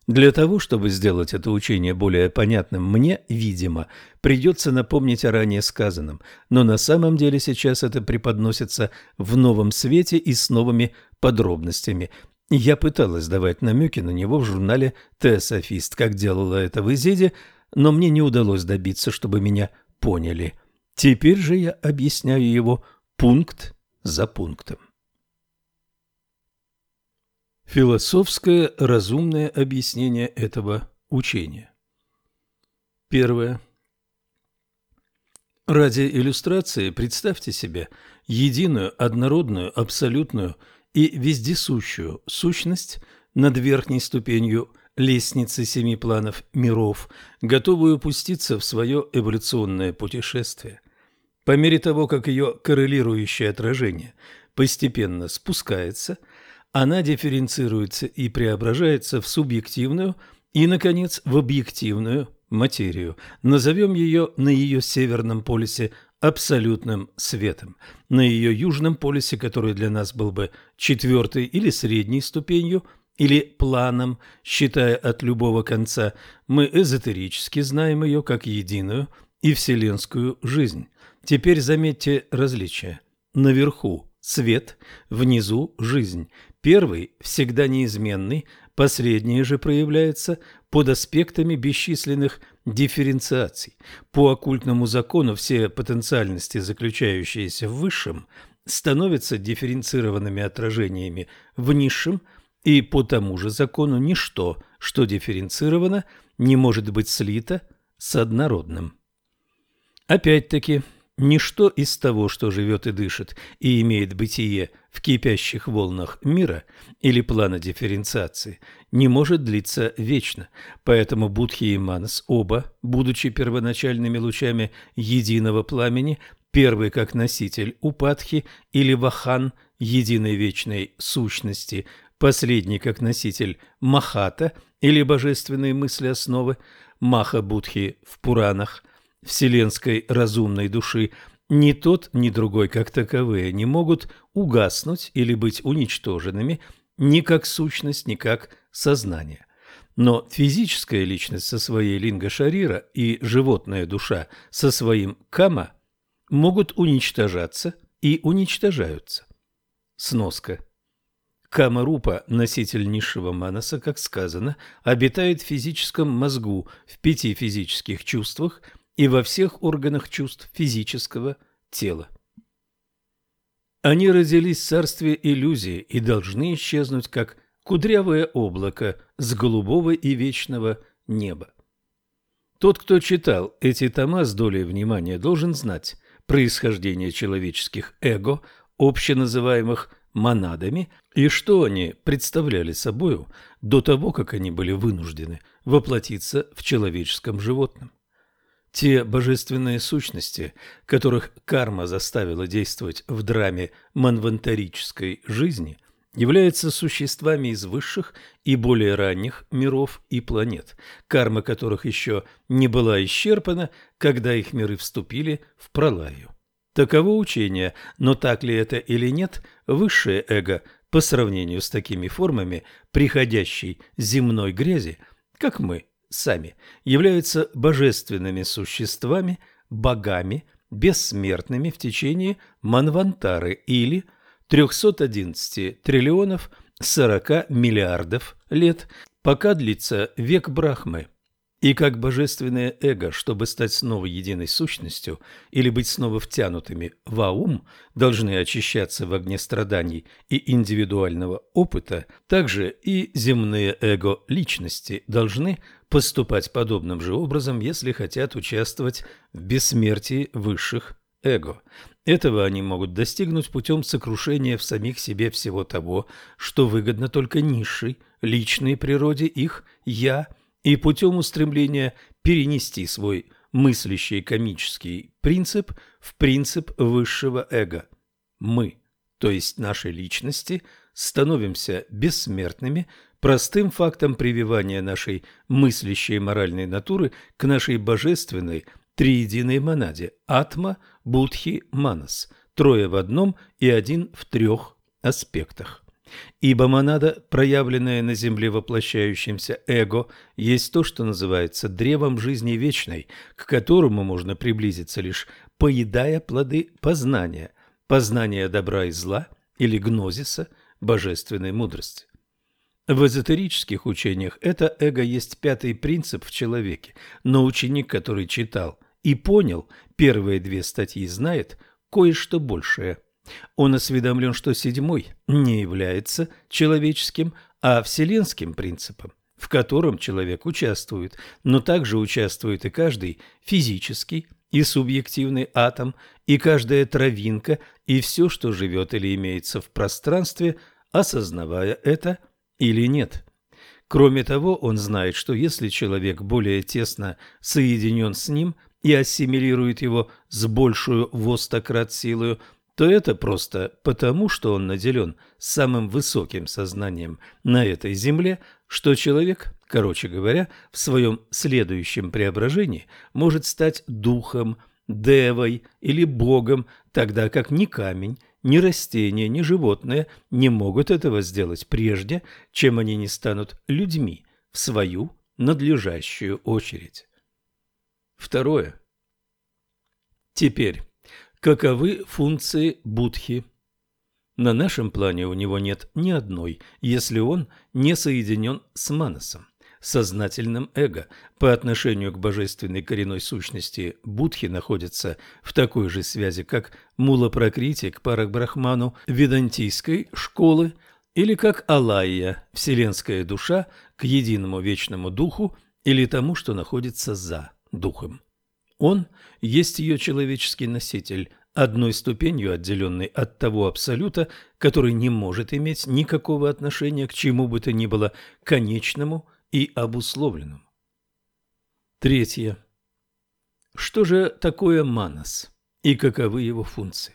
Для того, чтобы сделать это учение более понятным мне, видимо, придется напомнить о ранее сказанном, но на самом деле сейчас это преподносится в новом свете и с новыми подробностями. Я пыталась давать намеки на него в журнале «Теософист», как делала это в Изиде, но мне не удалось добиться, чтобы меня поняли. Теперь же я объясняю его пункт за пунктом. Философское разумное объяснение этого учения. Первое. Ради иллюстрации представьте себе единую, однородную, абсолютную и вездесущую сущность над верхней ступенью лестницы семи планов миров, готовую пуститься в свое эволюционное путешествие. По мере того, как ее коррелирующее отражение постепенно спускается, она дифференцируется и преображается в субъективную и, наконец, в объективную материю. Назовем ее на ее северном полюсе абсолютным светом. На ее южном полюсе, который для нас был бы четвертой или средней ступенью – или планом, считая от любого конца, мы эзотерически знаем ее как единую и вселенскую жизнь. Теперь заметьте различия. Наверху свет, внизу жизнь. Первый всегда неизменный, последний же проявляется под аспектами бесчисленных дифференциаций. По оккультному закону все потенциальности, заключающиеся в высшем, становятся дифференцированными отражениями в низшем, и по тому же закону ничто, что дифференцировано, не может быть слито с однородным. Опять-таки, Ничто из того, что живет и дышит и имеет бытие в кипящих волнах мира или плана дифференциации, не может длиться вечно, поэтому Будхи и Манас оба, будучи первоначальными лучами единого пламени, первый как носитель Упадхи или Вахан единой вечной сущности, последний как носитель Махата или божественной мысли основы, Маха Будхи в Пуранах – вселенской разумной души, ни тот, ни другой как таковые не могут угаснуть или быть уничтоженными ни как сущность, ни как сознание. Но физическая личность со своей линга-шарира и животная душа со своим кама могут уничтожаться и уничтожаются. Сноска. Кама-рупа, носитель низшего манаса, как сказано, обитает в физическом мозгу, в пяти физических чувствах – и во всех органах чувств физического тела. Они родились в царстве иллюзии и должны исчезнуть, как кудрявое облако с голубого и вечного неба. Тот, кто читал эти тома с долей внимания, должен знать происхождение человеческих эго, общеназываемых монадами, и что они представляли собою до того, как они были вынуждены воплотиться в человеческом животном. Те божественные сущности, которых карма заставила действовать в драме манвантарической жизни, являются существами из высших и более ранних миров и планет, карма которых еще не была исчерпана, когда их миры вступили в пролаю. Таково учение, но так ли это или нет, высшее эго по сравнению с такими формами приходящей земной грязи, как мы – сами являются божественными существами, богами, бессмертными в течение Манвантары или 311 триллионов 40 миллиардов лет, пока длится век Брахмы. И как божественное эго, чтобы стать снова единой сущностью или быть снова втянутыми в аум, должны очищаться в огне страданий и индивидуального опыта, также и земные эго личности должны поступать подобным же образом, если хотят участвовать в бессмертии высших эго. Этого они могут достигнуть путем сокрушения в самих себе всего того, что выгодно только низшей, личной природе их «я», и путем устремления перенести свой мыслящий комический принцип в принцип высшего эго. Мы, то есть наши личности, становимся бессмертными простым фактом прививания нашей мыслящей моральной натуры к нашей божественной триединой монаде – атма, будхи, манас, трое в одном и один в трех аспектах. Ибо монада, проявленная на земле воплощающимся эго, есть то, что называется древом жизни вечной, к которому можно приблизиться лишь поедая плоды познания, познания добра и зла или гнозиса божественной мудрости. В эзотерических учениях это эго есть пятый принцип в человеке, но ученик, который читал и понял первые две статьи, знает кое-что большее – он осведомлен, что седьмой не является человеческим, а вселенским принципом, в котором человек участвует, но также участвует и каждый физический и субъективный атом, и каждая травинка, и все, что живет или имеется в пространстве, осознавая это или нет. Кроме того, он знает, что если человек более тесно соединен с ним и ассимилирует его с большую востократ силою, то это просто потому, что он наделен самым высоким сознанием на этой земле, что человек, короче говоря, в своем следующем преображении может стать духом, девой или богом, тогда как ни камень, ни растение, ни животное не могут этого сделать прежде, чем они не станут людьми в свою надлежащую очередь. Второе. Теперь, каковы функции будхи? На нашем плане у него нет ни одной, если он не соединен с манасом, сознательным эго. По отношению к божественной коренной сущности будхи находится в такой же связи, как мула пракрити к парабрахману ведантийской школы или как алайя, вселенская душа, к единому вечному духу или тому, что находится за духом. Он есть ее человеческий носитель, одной ступенью отделенный от того абсолюта, который не может иметь никакого отношения к чему бы то ни было конечному и обусловленному. Третье. Что же такое манас и каковы его функции?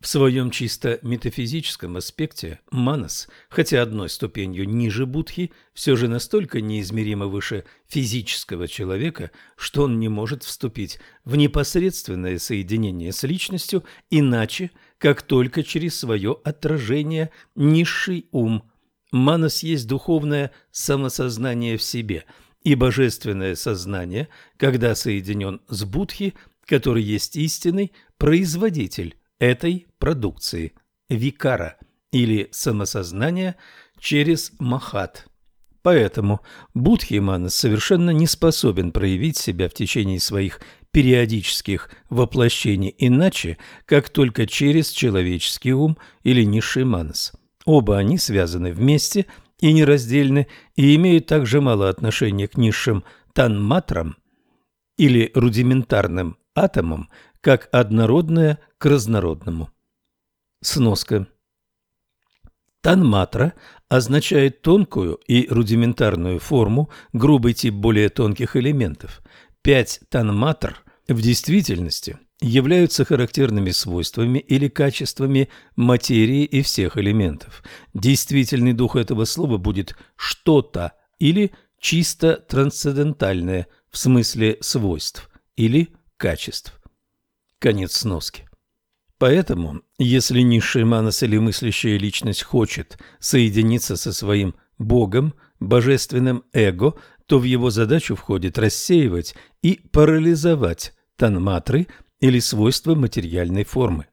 В своем чисто метафизическом аспекте манас, хотя одной ступенью ниже будхи, все же настолько неизмеримо выше физического человека, что он не может вступить в непосредственное соединение с личностью иначе, как только через свое отражение низший ум. Манас есть духовное самосознание в себе, и божественное сознание, когда соединен с будхи, который есть истинный производитель этой продукции – викара или самосознание через махат. Поэтому Будхиманас совершенно не способен проявить себя в течение своих периодических воплощений иначе, как только через человеческий ум или низший манас. Оба они связаны вместе и нераздельны, и имеют также мало отношения к низшим танматрам или рудиментарным атомам, как однородное к разнородному. Сноска. Танматра означает тонкую и рудиментарную форму, грубый тип более тонких элементов. Пять танматр в действительности являются характерными свойствами или качествами материи и всех элементов. Действительный дух этого слова будет что-то или чисто трансцендентальное в смысле свойств или качеств. Конец сноски. Поэтому, если низший манас или мыслящая личность хочет соединиться со своим Богом, божественным эго, то в его задачу входит рассеивать и парализовать танматры или свойства материальной формы.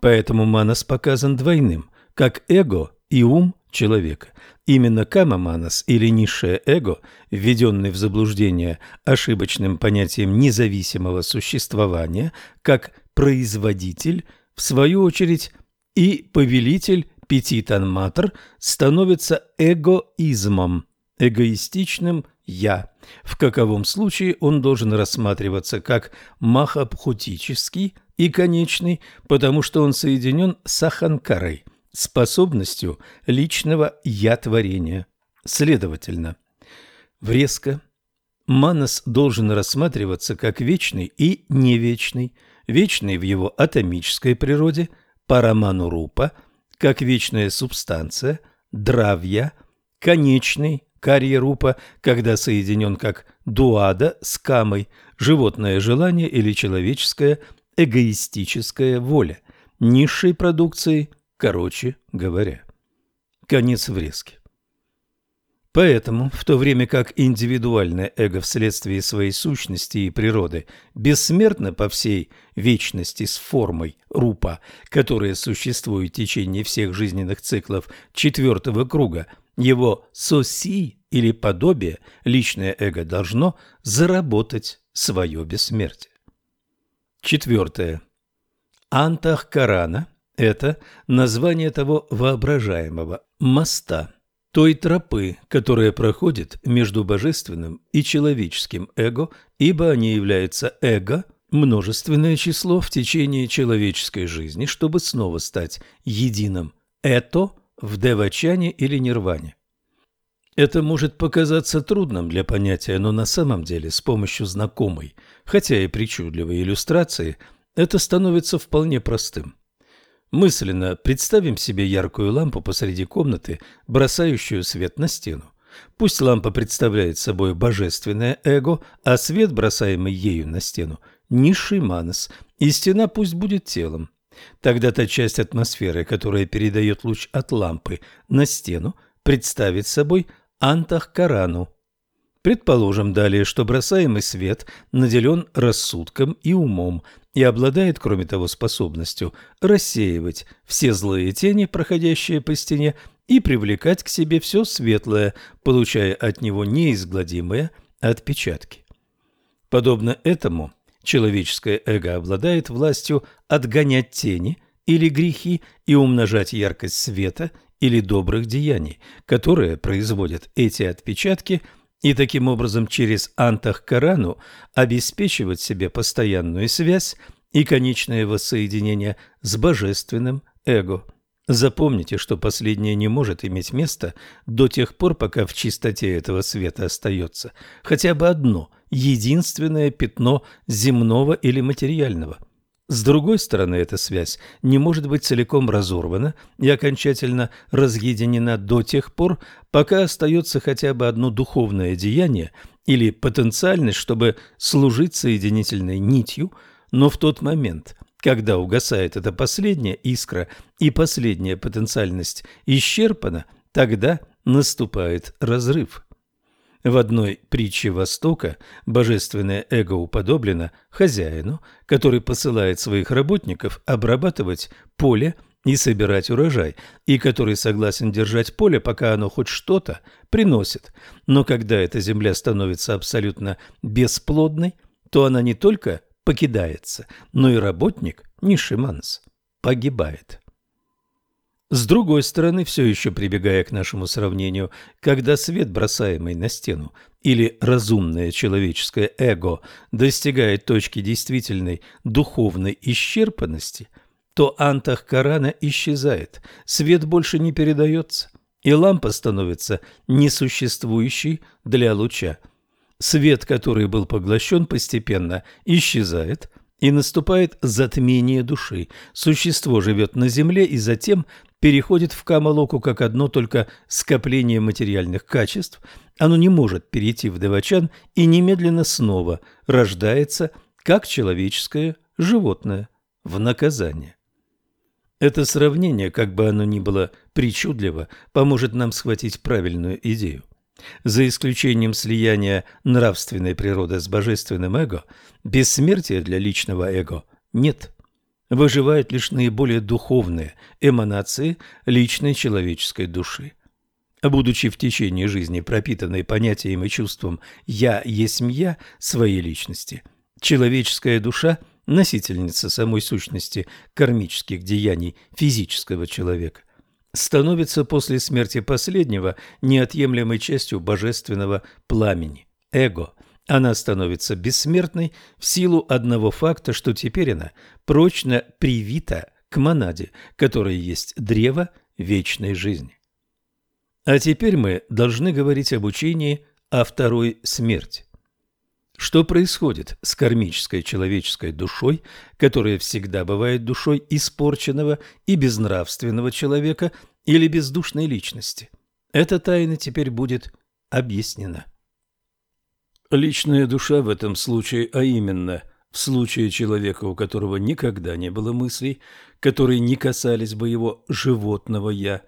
Поэтому манас показан двойным, как эго и ум человека. Именно кама-манас или низшее эго, введенный в заблуждение ошибочным понятием независимого существования, как производитель – в свою очередь, и повелитель пяти танматр становится эгоизмом, эгоистичным «я». В каковом случае он должен рассматриваться как махабхутический и конечный, потому что он соединен с аханкарой, способностью личного «я-творения». Следовательно, врезко Манас должен рассматриваться как вечный и невечный – вечный в его атомической природе, параманурупа, как вечная субстанция, дравья, конечный, карьерупа, когда соединен как дуада с камой, животное желание или человеческая эгоистическая воля, низшей продукции, короче говоря. Конец врезки. Поэтому, в то время как индивидуальное эго вследствие своей сущности и природы бессмертно по всей вечности с формой рупа, которая существует в течение всех жизненных циклов четвертого круга, его соси или подобие, личное эго должно заработать свое бессмертие. Четвертое. Антахкарана – это название того воображаемого моста – той тропы, которая проходит между божественным и человеческим эго, ибо они являются эго, множественное число в течение человеческой жизни, чтобы снова стать единым «это» в девачане или нирване. Это может показаться трудным для понятия, но на самом деле с помощью знакомой, хотя и причудливой иллюстрации, это становится вполне простым. Мысленно представим себе яркую лампу посреди комнаты, бросающую свет на стену. Пусть лампа представляет собой божественное эго, а свет, бросаемый ею на стену, низший манас, и стена пусть будет телом. Тогда та часть атмосферы, которая передает луч от лампы на стену, представит собой антахкарану. Предположим далее, что бросаемый свет наделен рассудком и умом и обладает, кроме того, способностью рассеивать все злые тени, проходящие по стене, и привлекать к себе все светлое, получая от него неизгладимые отпечатки. Подобно этому, человеческое эго обладает властью отгонять тени или грехи и умножать яркость света или добрых деяний, которые производят эти отпечатки – и таким образом через антах-карану обеспечивать себе постоянную связь и конечное воссоединение с божественным эго. Запомните, что последнее не может иметь места до тех пор, пока в чистоте этого света остается. Хотя бы одно, единственное пятно земного или материального – с другой стороны, эта связь не может быть целиком разорвана и окончательно разъединена до тех пор, пока остается хотя бы одно духовное деяние или потенциальность, чтобы служить соединительной нитью, но в тот момент, когда угасает эта последняя искра и последняя потенциальность исчерпана, тогда наступает разрыв. В одной притче Востока божественное эго уподоблено хозяину, который посылает своих работников обрабатывать поле и собирать урожай, и который согласен держать поле, пока оно хоть что-то приносит. Но когда эта земля становится абсолютно бесплодной, то она не только покидается, но и работник, низший манс, погибает. С другой стороны, все еще прибегая к нашему сравнению, когда свет, бросаемый на стену, или разумное человеческое эго достигает точки действительной духовной исчерпанности, то антах Корана исчезает, свет больше не передается, и лампа становится несуществующей для луча. Свет, который был поглощен, постепенно исчезает – и наступает затмение души. Существо живет на земле и затем переходит в Камалоку как одно только скопление материальных качеств, оно не может перейти в Девачан и немедленно снова рождается как человеческое животное в наказание. Это сравнение, как бы оно ни было причудливо, поможет нам схватить правильную идею. За исключением слияния нравственной природы с божественным эго, бессмертия для личного эго нет выживают лишь наиболее духовные эманации личной человеческой души. Будучи в течение жизни пропитанной понятием и чувством «я есть я» своей личности, человеческая душа – носительница самой сущности кармических деяний физического человека, становится после смерти последнего неотъемлемой частью божественного пламени – эго – она становится бессмертной в силу одного факта, что теперь она прочно привита к монаде, которая есть древо вечной жизни. А теперь мы должны говорить об учении о второй смерти. Что происходит с кармической человеческой душой, которая всегда бывает душой испорченного и безнравственного человека или бездушной личности? Эта тайна теперь будет объяснена. Личная душа в этом случае, а именно в случае человека, у которого никогда не было мыслей, которые не касались бы его животного «я»,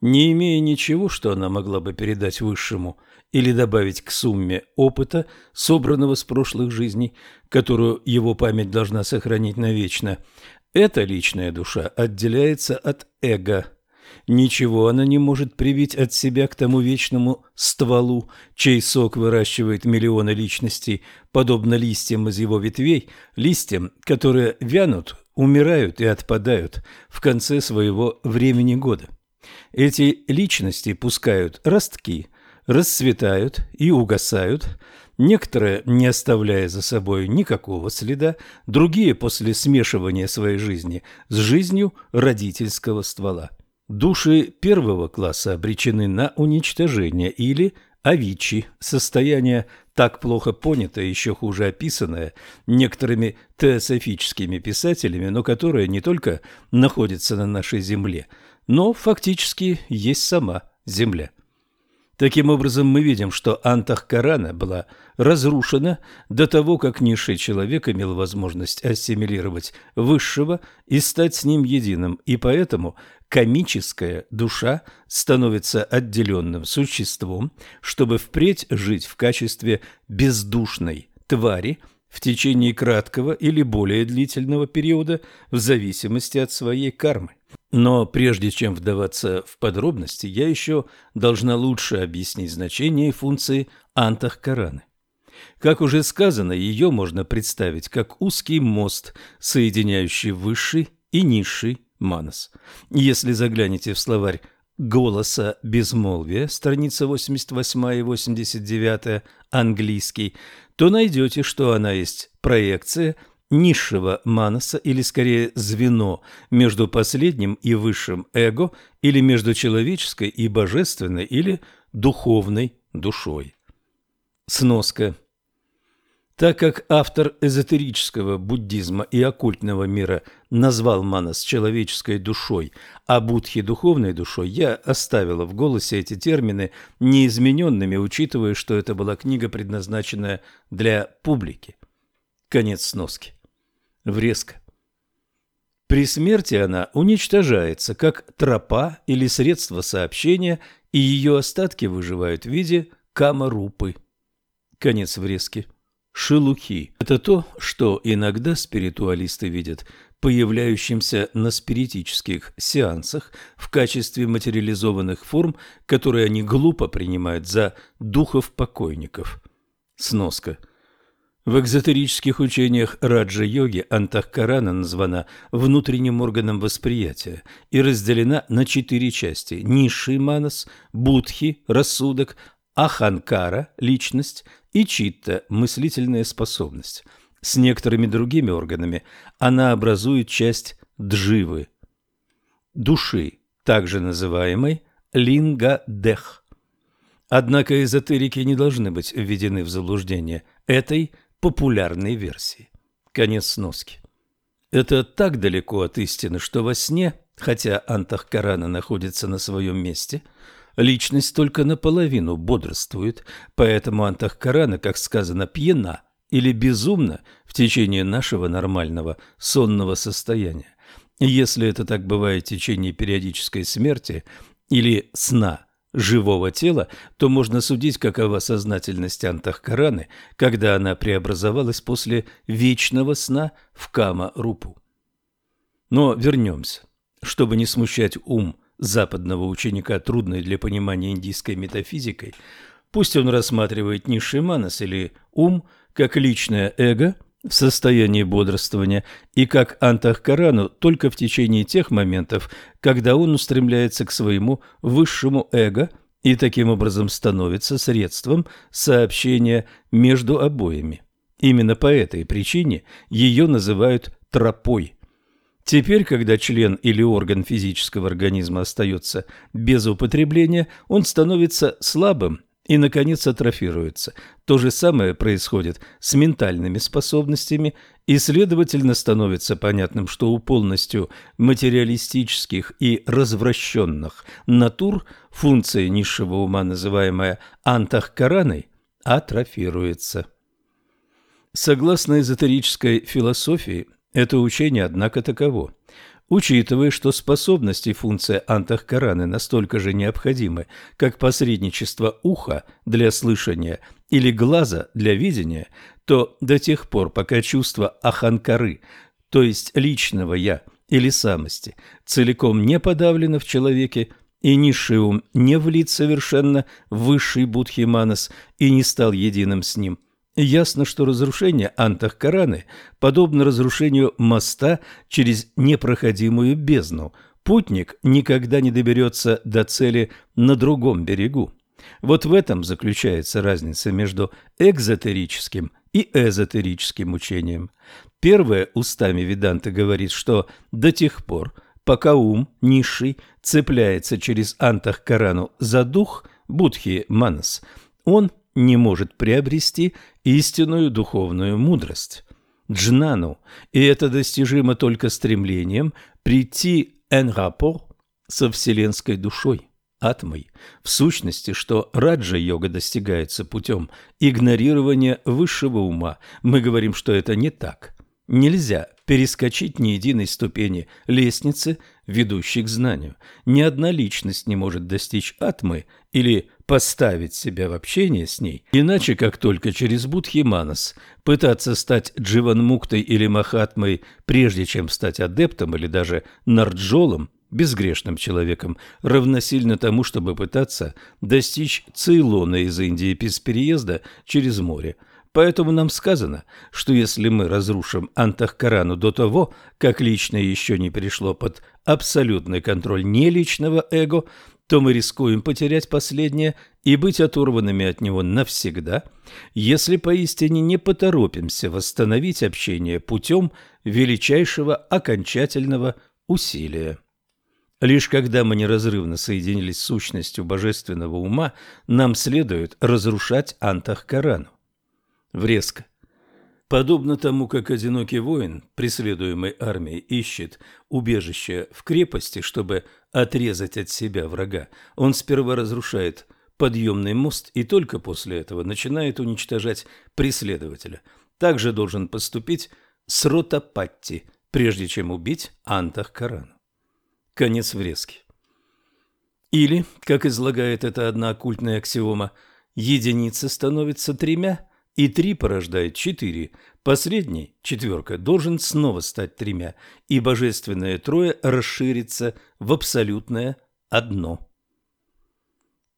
не имея ничего, что она могла бы передать высшему или добавить к сумме опыта, собранного с прошлых жизней, которую его память должна сохранить навечно, эта личная душа отделяется от эго – Ничего она не может привить от себя к тому вечному стволу, чей сок выращивает миллионы личностей, подобно листьям из его ветвей, листьям, которые вянут, умирают и отпадают в конце своего времени года. Эти личности пускают ростки, расцветают и угасают, некоторые не оставляя за собой никакого следа, другие после смешивания своей жизни с жизнью родительского ствола. Души первого класса обречены на уничтожение или авичи, состояние так плохо понятое, еще хуже описанное некоторыми теософическими писателями, но которое не только находится на нашей земле, но фактически есть сама земля. Таким образом, мы видим, что Антахкарана была разрушена до того, как низший человек имел возможность ассимилировать высшего и стать с ним единым, и поэтому комическая душа становится отделенным существом, чтобы впредь жить в качестве бездушной твари в течение краткого или более длительного периода в зависимости от своей кармы. Но прежде чем вдаваться в подробности, я еще должна лучше объяснить значение и функции антахкараны. Как уже сказано, ее можно представить как узкий мост, соединяющий высший и низший манас. Если заглянете в словарь «Голоса безмолвия», страница 88 и 89, английский, то найдете, что она есть проекция – низшего манаса или скорее звено между последним и высшим эго или между человеческой и божественной или духовной душой. Сноска. Так как автор эзотерического буддизма и оккультного мира назвал манас человеческой душой, а будхи духовной душой, я оставила в голосе эти термины неизмененными, учитывая, что это была книга, предназначенная для публики. Конец сноски врезка. При смерти она уничтожается как тропа или средство сообщения, и ее остатки выживают в виде камарупы. Конец врезки. Шелухи – это то, что иногда спиритуалисты видят появляющимся на спиритических сеансах в качестве материализованных форм, которые они глупо принимают за духов покойников. Сноска – в экзотерических учениях раджа-йоги Антахкарана названа внутренним органом восприятия и разделена на четыре части – низший манас, будхи – рассудок, аханкара – личность и читта – мыслительная способность. С некоторыми другими органами она образует часть дживы – души, также называемой линга-дех. Однако эзотерики не должны быть введены в заблуждение этой популярной версии. Конец сноски. Это так далеко от истины, что во сне, хотя Антахкарана находится на своем месте, личность только наполовину бодрствует, поэтому Антахкарана, как сказано, пьяна или безумна в течение нашего нормального сонного состояния. Если это так бывает в течение периодической смерти или сна – живого тела, то можно судить, какова сознательность Антахкараны, когда она преобразовалась после вечного сна в Кама-Рупу. Но вернемся. Чтобы не смущать ум западного ученика трудной для понимания индийской метафизикой, пусть он рассматривает низший манас или ум как личное эго – в состоянии бодрствования и как антахкарану только в течение тех моментов, когда он устремляется к своему высшему эго и таким образом становится средством сообщения между обоими. Именно по этой причине ее называют тропой. Теперь, когда член или орган физического организма остается без употребления, он становится слабым и, наконец, атрофируется. То же самое происходит с ментальными способностями, и, следовательно, становится понятным, что у полностью материалистических и развращенных натур функция низшего ума, называемая антахкараной, атрофируется. Согласно эзотерической философии, это учение, однако, таково. Учитывая, что способности функция антахкараны настолько же необходимы, как посредничество уха для слышания или глаза для видения, то до тех пор, пока чувство аханкары, то есть личного «я» или самости, целиком не подавлено в человеке, и низший ум не влит совершенно в высший будхиманас и не стал единым с ним – Ясно, что разрушение Антахкараны подобно разрушению моста через непроходимую бездну. Путник никогда не доберется до цели на другом берегу. Вот в этом заключается разница между экзотерическим и эзотерическим учением. Первое устами Веданта говорит, что до тех пор, пока ум низший цепляется через Антахкарану за дух Будхи Манас, он не может приобрести истинную духовную мудрость. Джнану, и это достижимо только стремлением прийти rapport со вселенской душой. атмой. В сущности, что раджа-йога достигается путем игнорирования высшего ума. Мы говорим, что это не так. Нельзя перескочить ни единой ступени лестницы, ведущей к знанию. Ни одна личность не может достичь атмы или поставить себя в общение с ней, иначе как только через Будхи-манас пытаться стать Дживанмуктой или Махатмой, прежде чем стать адептом или даже нарджолом, безгрешным человеком, равносильно тому, чтобы пытаться достичь Цейлона из Индии без переезда через море. Поэтому нам сказано, что если мы разрушим Антахкарану до того, как личное еще не перешло под абсолютный контроль неличного эго, то мы рискуем потерять последнее и быть оторванными от него навсегда, если поистине не поторопимся восстановить общение путем величайшего окончательного усилия. Лишь когда мы неразрывно соединились с сущностью божественного ума, нам следует разрушать Антахкарану. Врезка. Подобно тому, как одинокий воин, преследуемый армией, ищет убежище в крепости, чтобы отрезать от себя врага, он сперва разрушает подъемный мост и только после этого начинает уничтожать преследователя. Также должен поступить Сротапатти, прежде чем убить Антах-Карану. Конец врезки. Или, как излагает это одна оккультная аксиома, единица становится тремя – и три порождает четыре. Последний, четверка, должен снова стать тремя, и божественное трое расширится в абсолютное одно.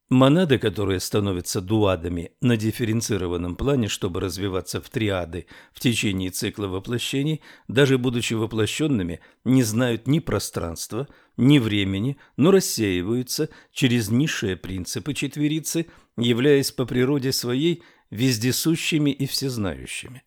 Монады, которые становятся дуадами на дифференцированном плане, чтобы развиваться в триады в течение цикла воплощений, даже будучи воплощенными, не знают ни пространства, ни времени, но рассеиваются через низшие принципы четверицы, являясь по природе своей вездесущими и всезнающими.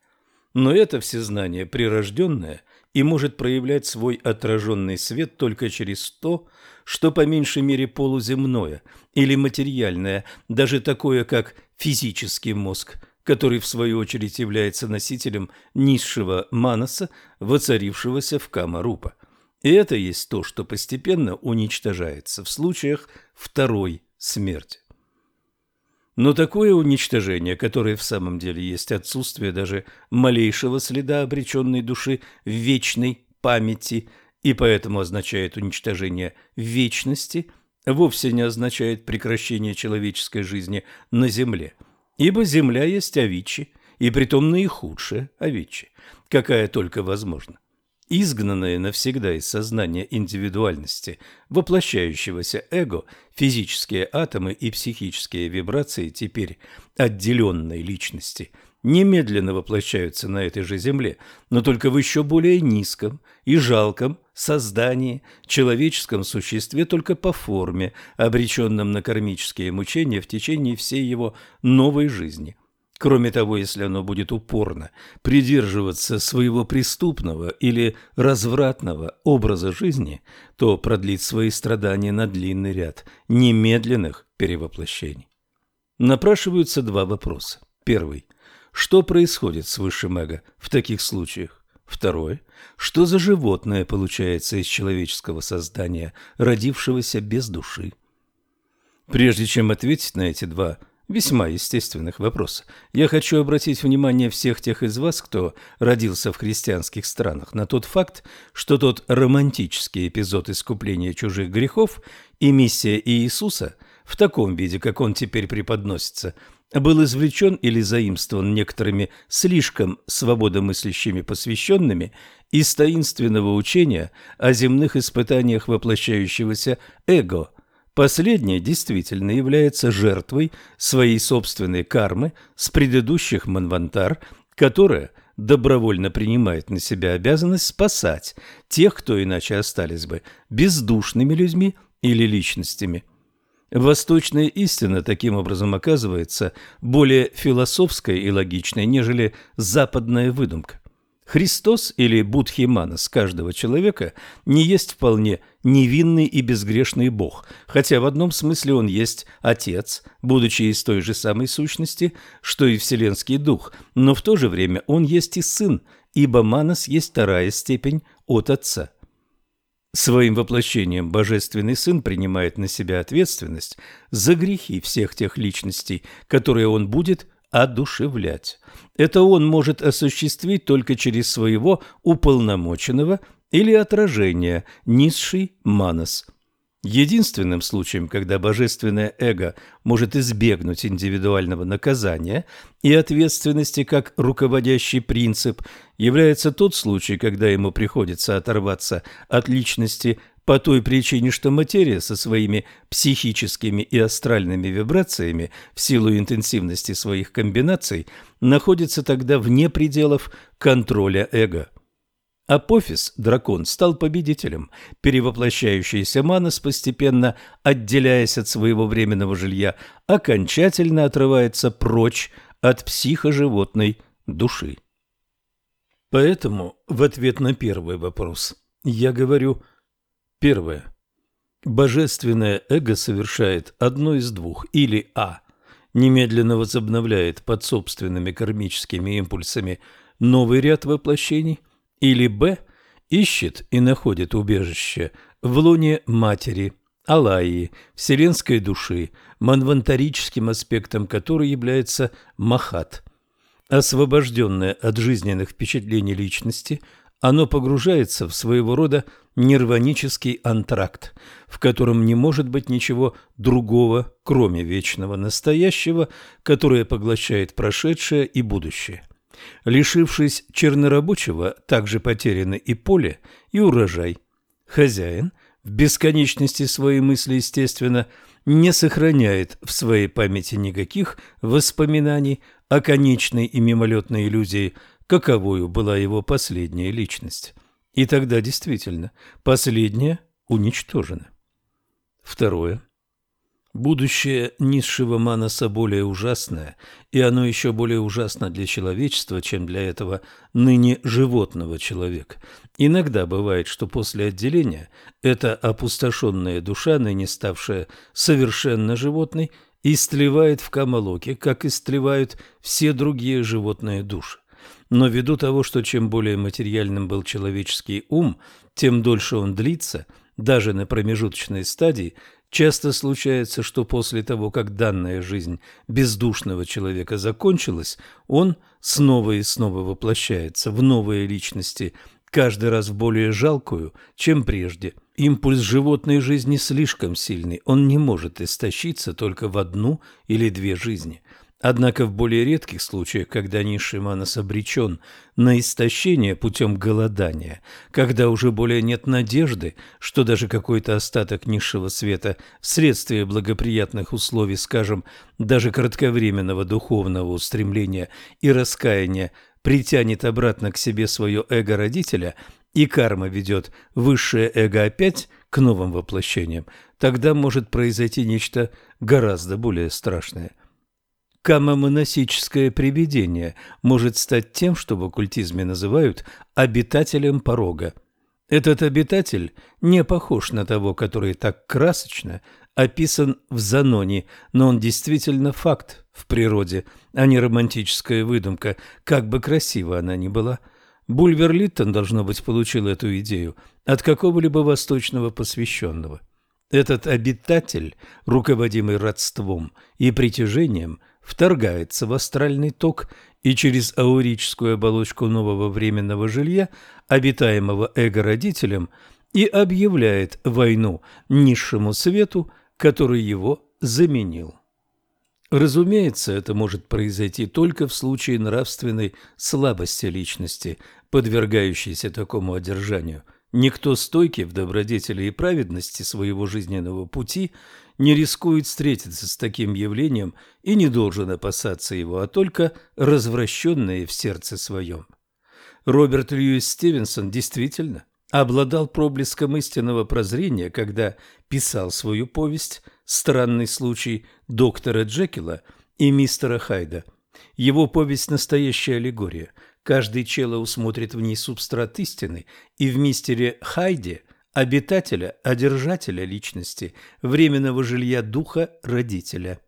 Но это всезнание прирожденное и может проявлять свой отраженный свет только через то, что по меньшей мере полуземное или материальное, даже такое, как физический мозг, который в свою очередь является носителем низшего манаса, воцарившегося в Камарупа. И это есть то, что постепенно уничтожается в случаях второй смерти. Но такое уничтожение, которое в самом деле есть отсутствие даже малейшего следа обреченной души в вечной памяти, и поэтому означает уничтожение вечности, вовсе не означает прекращение человеческой жизни на земле. Ибо земля есть Авичи, и притом наихудшая Авичи, какая только возможна изгнанное навсегда из сознания индивидуальности, воплощающегося эго, физические атомы и психические вибрации теперь отделенной личности немедленно воплощаются на этой же земле, но только в еще более низком и жалком создании, человеческом существе только по форме, обреченном на кармические мучения в течение всей его новой жизни – Кроме того, если оно будет упорно придерживаться своего преступного или развратного образа жизни, то продлит свои страдания на длинный ряд немедленных перевоплощений. Напрашиваются два вопроса. Первый. Что происходит с высшим эго в таких случаях? Второй. Что за животное получается из человеческого создания, родившегося без души? Прежде чем ответить на эти два весьма естественных вопросов. Я хочу обратить внимание всех тех из вас, кто родился в христианских странах, на тот факт, что тот романтический эпизод искупления чужих грехов и миссия Иисуса в таком виде, как он теперь преподносится, был извлечен или заимствован некоторыми слишком свободомыслящими посвященными из таинственного учения о земных испытаниях воплощающегося эго – Последняя действительно является жертвой своей собственной кармы с предыдущих манвантар, которая добровольно принимает на себя обязанность спасать тех, кто иначе остались бы бездушными людьми или личностями. Восточная истина таким образом оказывается более философской и логичной, нежели западная выдумка. Христос или Будхиманас каждого человека не есть вполне невинный и безгрешный Бог, хотя в одном смысле он есть Отец, будучи из той же самой сущности, что и Вселенский Дух, но в то же время он есть и Сын, ибо Манас есть вторая степень от Отца. Своим воплощением Божественный Сын принимает на себя ответственность за грехи всех тех личностей, которые он будет одушевлять. Это он может осуществить только через своего уполномоченного или отражения, низший манас. Единственным случаем, когда божественное эго может избегнуть индивидуального наказания и ответственности как руководящий принцип, является тот случай, когда ему приходится оторваться от личности по той причине, что материя со своими психическими и астральными вибрациями в силу интенсивности своих комбинаций находится тогда вне пределов контроля эго. Апофис, дракон, стал победителем. Перевоплощающийся Манос, постепенно отделяясь от своего временного жилья, окончательно отрывается прочь от психоживотной души. Поэтому в ответ на первый вопрос я говорю первое. Божественное эго совершает одно из двух, или а. немедленно возобновляет под собственными кармическими импульсами новый ряд воплощений – или Б ищет и находит убежище в луне матери, Алайи, вселенской души, манвантарическим аспектом которой является Махат. Освобожденное от жизненных впечатлений личности, оно погружается в своего рода нирванический антракт, в котором не может быть ничего другого, кроме вечного настоящего, которое поглощает прошедшее и будущее. Лишившись чернорабочего, также потеряны и поле, и урожай. Хозяин в бесконечности своей мысли, естественно, не сохраняет в своей памяти никаких воспоминаний о конечной и мимолетной иллюзии, каковою была его последняя личность. И тогда действительно последняя уничтожена. Второе. Будущее низшего Манаса более ужасное, и оно еще более ужасно для человечества, чем для этого ныне животного человека. Иногда бывает, что после отделения эта опустошенная душа, ныне ставшая совершенно животной, истлевает в Камалоке, как истлевают все другие животные души. Но ввиду того, что чем более материальным был человеческий ум, тем дольше он длится – даже на промежуточной стадии, Часто случается, что после того, как данная жизнь бездушного человека закончилась, он снова и снова воплощается в новые личности, каждый раз в более жалкую, чем прежде. Импульс животной жизни слишком сильный, он не может истощиться только в одну или две жизни. Однако в более редких случаях, когда низший манас обречен на истощение путем голодания, когда уже более нет надежды, что даже какой-то остаток низшего света вследствие благоприятных условий, скажем, даже кратковременного духовного устремления и раскаяния, притянет обратно к себе свое эго родителя, и карма ведет высшее эго опять к новым воплощениям, тогда может произойти нечто гораздо более страшное – Камомоносическое привидение может стать тем, что в оккультизме называют обитателем порога. Этот обитатель не похож на того, который так красочно описан в Заноне, но он действительно факт в природе, а не романтическая выдумка, как бы красиво она ни была. Бульвер Литтон, должно быть, получил эту идею от какого-либо восточного посвященного. Этот обитатель, руководимый родством и притяжением – вторгается в астральный ток и через аурическую оболочку нового временного жилья, обитаемого эго-родителем, и объявляет войну низшему свету, который его заменил. Разумеется, это может произойти только в случае нравственной слабости личности, подвергающейся такому одержанию. Никто стойкий в добродетели и праведности своего жизненного пути не рискует встретиться с таким явлением и не должен опасаться его, а только развращенные в сердце своем. Роберт Льюис Стивенсон действительно обладал проблеском истинного прозрения, когда писал свою повесть «Странный случай доктора Джекила и мистера Хайда». Его повесть – настоящая аллегория. Каждый чело усмотрит в ней субстрат истины, и в мистере Хайде – обитателя, одержателя личности, временного жилья духа родителя.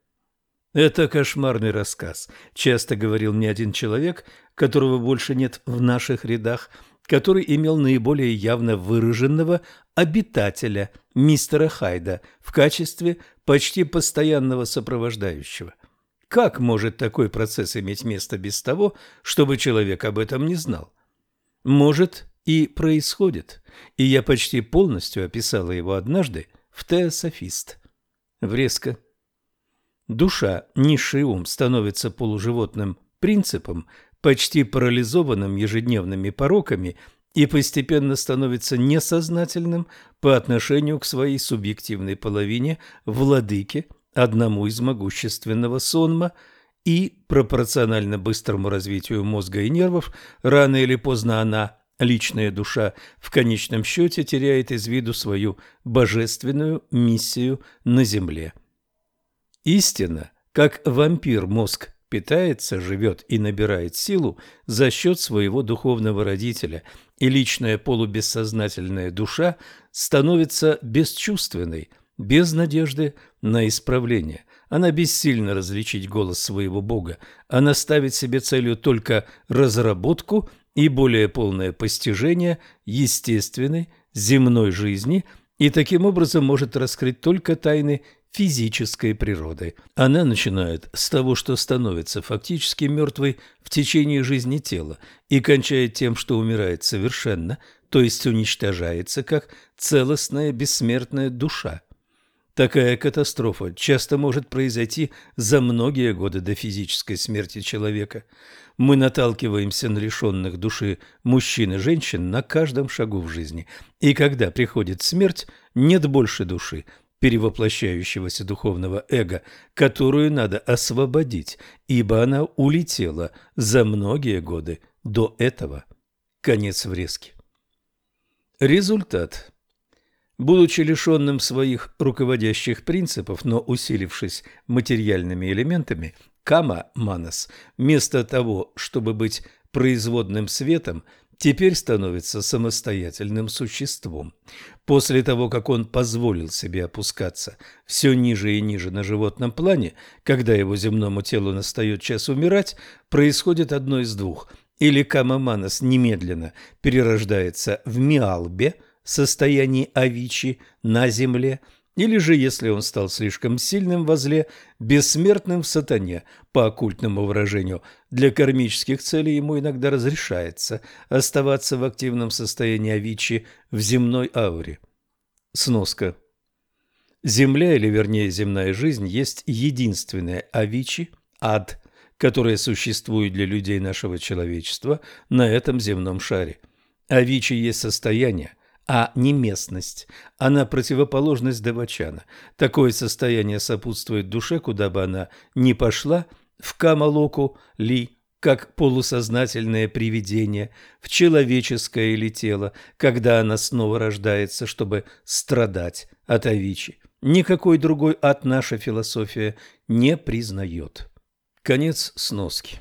Это кошмарный рассказ, часто говорил мне один человек, которого больше нет в наших рядах, который имел наиболее явно выраженного обитателя мистера Хайда в качестве почти постоянного сопровождающего. Как может такой процесс иметь место без того, чтобы человек об этом не знал? Может и происходит, и я почти полностью описала его однажды в «Теософист». Врезка. Душа, низший ум, становится полуживотным принципом, почти парализованным ежедневными пороками и постепенно становится несознательным по отношению к своей субъективной половине, владыке, одному из могущественного сонма, и пропорционально быстрому развитию мозга и нервов, рано или поздно она, личная душа, в конечном счете теряет из виду свою божественную миссию на земле. Истина, как вампир мозг питается, живет и набирает силу за счет своего духовного родителя, и личная полубессознательная душа становится бесчувственной, без надежды на исправление. Она бессильна различить голос своего Бога. Она ставит себе целью только разработку и более полное постижение естественной земной жизни и таким образом может раскрыть только тайны физической природы. Она начинает с того, что становится фактически мертвой в течение жизни тела и кончает тем, что умирает совершенно, то есть уничтожается как целостная бессмертная душа. Такая катастрофа часто может произойти за многие годы до физической смерти человека. Мы наталкиваемся на лишенных души мужчин и женщин на каждом шагу в жизни. И когда приходит смерть, нет больше души, перевоплощающегося духовного эго, которую надо освободить, ибо она улетела за многие годы до этого. Конец врезки. Результат. Будучи лишенным своих руководящих принципов, но усилившись материальными элементами, Кама Манас, вместо того, чтобы быть производным светом, теперь становится самостоятельным существом. После того, как он позволил себе опускаться все ниже и ниже на животном плане, когда его земному телу настает час умирать, происходит одно из двух. Или Кама Манас немедленно перерождается в Миалбе – состоянии Авичи на земле, или же, если он стал слишком сильным во зле, бессмертным в сатане, по оккультному выражению, для кармических целей ему иногда разрешается оставаться в активном состоянии Авичи в земной ауре. Сноска. Земля, или вернее земная жизнь, есть единственная Авичи, ад, которая существует для людей нашего человечества на этом земном шаре. Авичи есть состояние, а не местность. Она противоположность Девачана. Такое состояние сопутствует душе, куда бы она ни пошла, в Камалоку ли, как полусознательное привидение, в человеческое или тело, когда она снова рождается, чтобы страдать от Авичи. Никакой другой ад наша философия не признает. Конец сноски.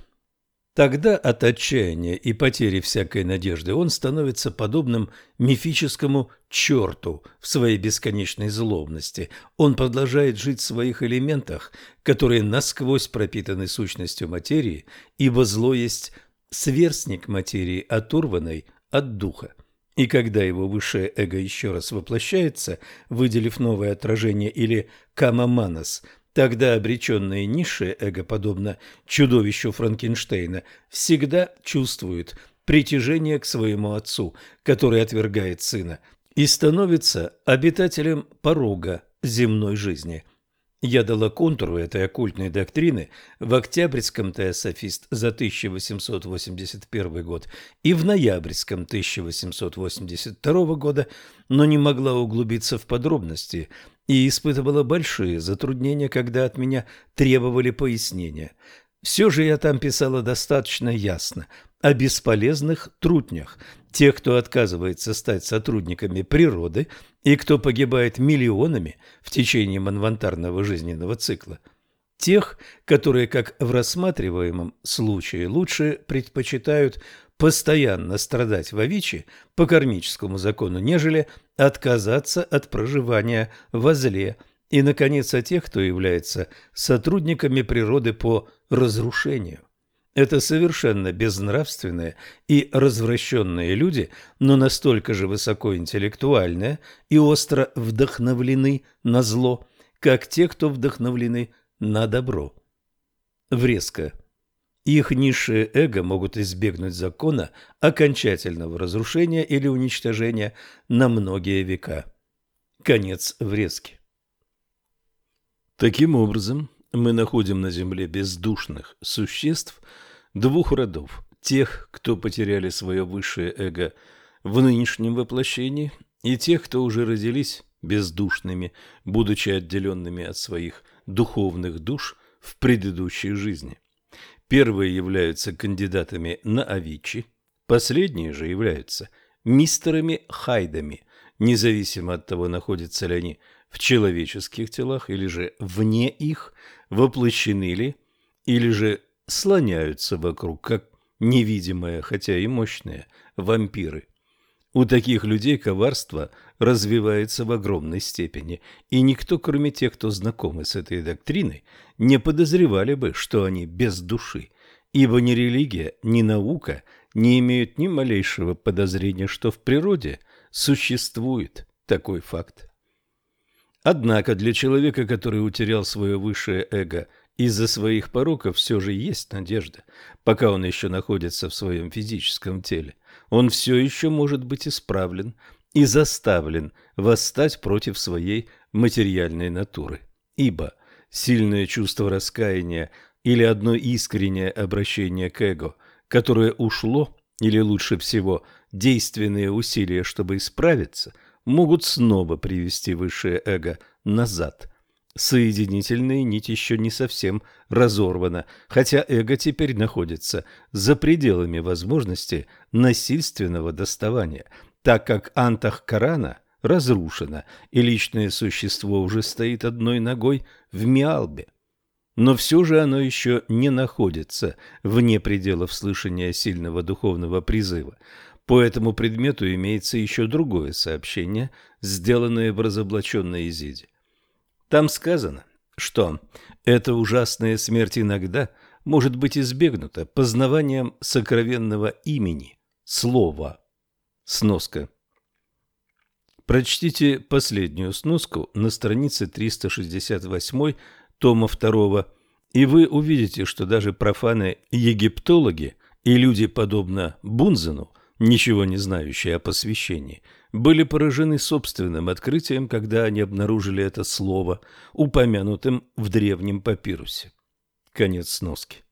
Тогда от отчаяния и потери всякой надежды он становится подобным мифическому черту в своей бесконечной злобности. Он продолжает жить в своих элементах, которые насквозь пропитаны сущностью материи, ибо зло есть сверстник материи, оторванной от духа. И когда его высшее эго еще раз воплощается, выделив новое отражение или камаманас – Тогда обреченное низшее эго, подобно чудовищу Франкенштейна, всегда чувствует притяжение к своему отцу, который отвергает сына, и становится обитателем порога земной жизни – я дала контуру этой оккультной доктрины в Октябрьском Теософист за 1881 год и в Ноябрьском 1882 года, но не могла углубиться в подробности и испытывала большие затруднения, когда от меня требовали пояснения. Все же я там писала достаточно ясно о бесполезных трутнях, тех, кто отказывается стать сотрудниками природы и кто погибает миллионами в течение манвантарного жизненного цикла. Тех, которые, как в рассматриваемом случае, лучше предпочитают постоянно страдать в Авичи по кармическому закону, нежели отказаться от проживания во зле, и, наконец, о тех, кто является сотрудниками природы по разрушению. Это совершенно безнравственные и развращенные люди, но настолько же высокоинтеллектуальные и остро вдохновлены на зло, как те, кто вдохновлены на добро. Врезка. Их низшее эго могут избегнуть закона окончательного разрушения или уничтожения на многие века. Конец врезки. Таким образом, мы находим на Земле бездушных существ двух родов. Тех, кто потеряли свое высшее эго в нынешнем воплощении, и тех, кто уже родились бездушными, будучи отделенными от своих духовных душ в предыдущей жизни. Первые являются кандидатами на Авичи, последние же являются мистерами Хайдами, независимо от того, находятся ли они в человеческих телах или же вне их, воплощены ли, или же слоняются вокруг, как невидимые, хотя и мощные, вампиры. У таких людей коварство развивается в огромной степени, и никто, кроме тех, кто знакомы с этой доктриной, не подозревали бы, что они без души, ибо ни религия, ни наука не имеют ни малейшего подозрения, что в природе существует такой факт. Однако для человека, который утерял свое высшее эго из-за своих пороков, все же есть надежда, пока он еще находится в своем физическом теле. Он все еще может быть исправлен и заставлен восстать против своей материальной натуры. Ибо сильное чувство раскаяния или одно искреннее обращение к эго, которое ушло, или лучше всего действенные усилия, чтобы исправиться – могут снова привести высшее эго назад. Соединительная нить еще не совсем разорвана, хотя эго теперь находится за пределами возможности насильственного доставания, так как антах Корана разрушено, и личное существо уже стоит одной ногой в Миалбе. Но все же оно еще не находится вне пределов слышания сильного духовного призыва. По этому предмету имеется еще другое сообщение, сделанное в разоблаченной Изиде. Там сказано, что эта ужасная смерть иногда может быть избегнута познаванием сокровенного имени, слова. Сноска. Прочтите последнюю сноску на странице 368 тома 2, и вы увидите, что даже профаны-египтологи и люди, подобно Бунзену, ничего не знающие о посвящении, были поражены собственным открытием, когда они обнаружили это слово, упомянутым в древнем папирусе. Конец сноски.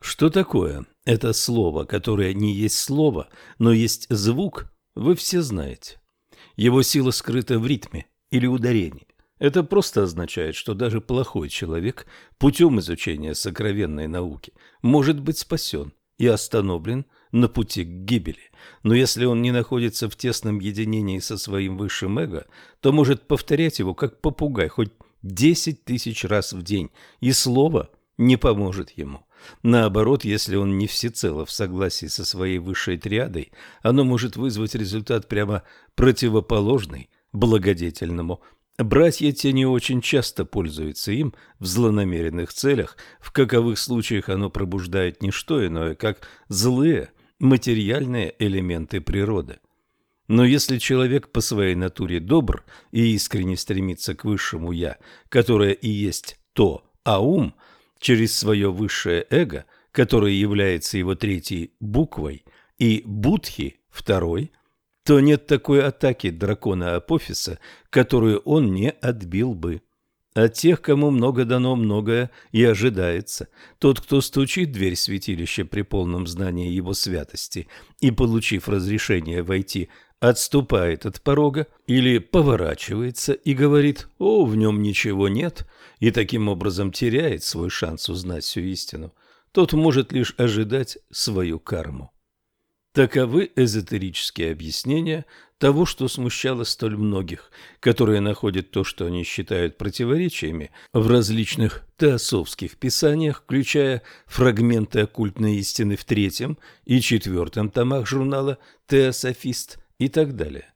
Что такое это слово, которое не есть слово, но есть звук, вы все знаете. Его сила скрыта в ритме или ударении. Это просто означает, что даже плохой человек путем изучения сокровенной науки может быть спасен и остановлен на пути к гибели. Но если он не находится в тесном единении со своим высшим эго, то может повторять его как попугай хоть десять тысяч раз в день, и слово не поможет ему. Наоборот, если он не всецело в согласии со своей высшей триадой, оно может вызвать результат прямо противоположный благодетельному. Братья те не очень часто пользуются им в злонамеренных целях, в каковых случаях оно пробуждает не что иное, как злые, материальные элементы природы. Но если человек по своей натуре добр и искренне стремится к высшему «я», которое и есть то, а ум, через свое высшее эго, которое является его третьей буквой, и будхи – второй, то нет такой атаки дракона Апофиса, которую он не отбил бы. От тех, кому много дано, многое и ожидается. Тот, кто стучит в дверь святилища при полном знании его святости и, получив разрешение войти, отступает от порога или поворачивается и говорит «О, в нем ничего нет», и таким образом теряет свой шанс узнать всю истину, тот может лишь ожидать свою карму. Таковы эзотерические объяснения того, что смущало столь многих, которые находят то, что они считают противоречиями в различных теософских писаниях, включая фрагменты оккультной истины в третьем и четвертом томах журнала «Теософист» и так далее.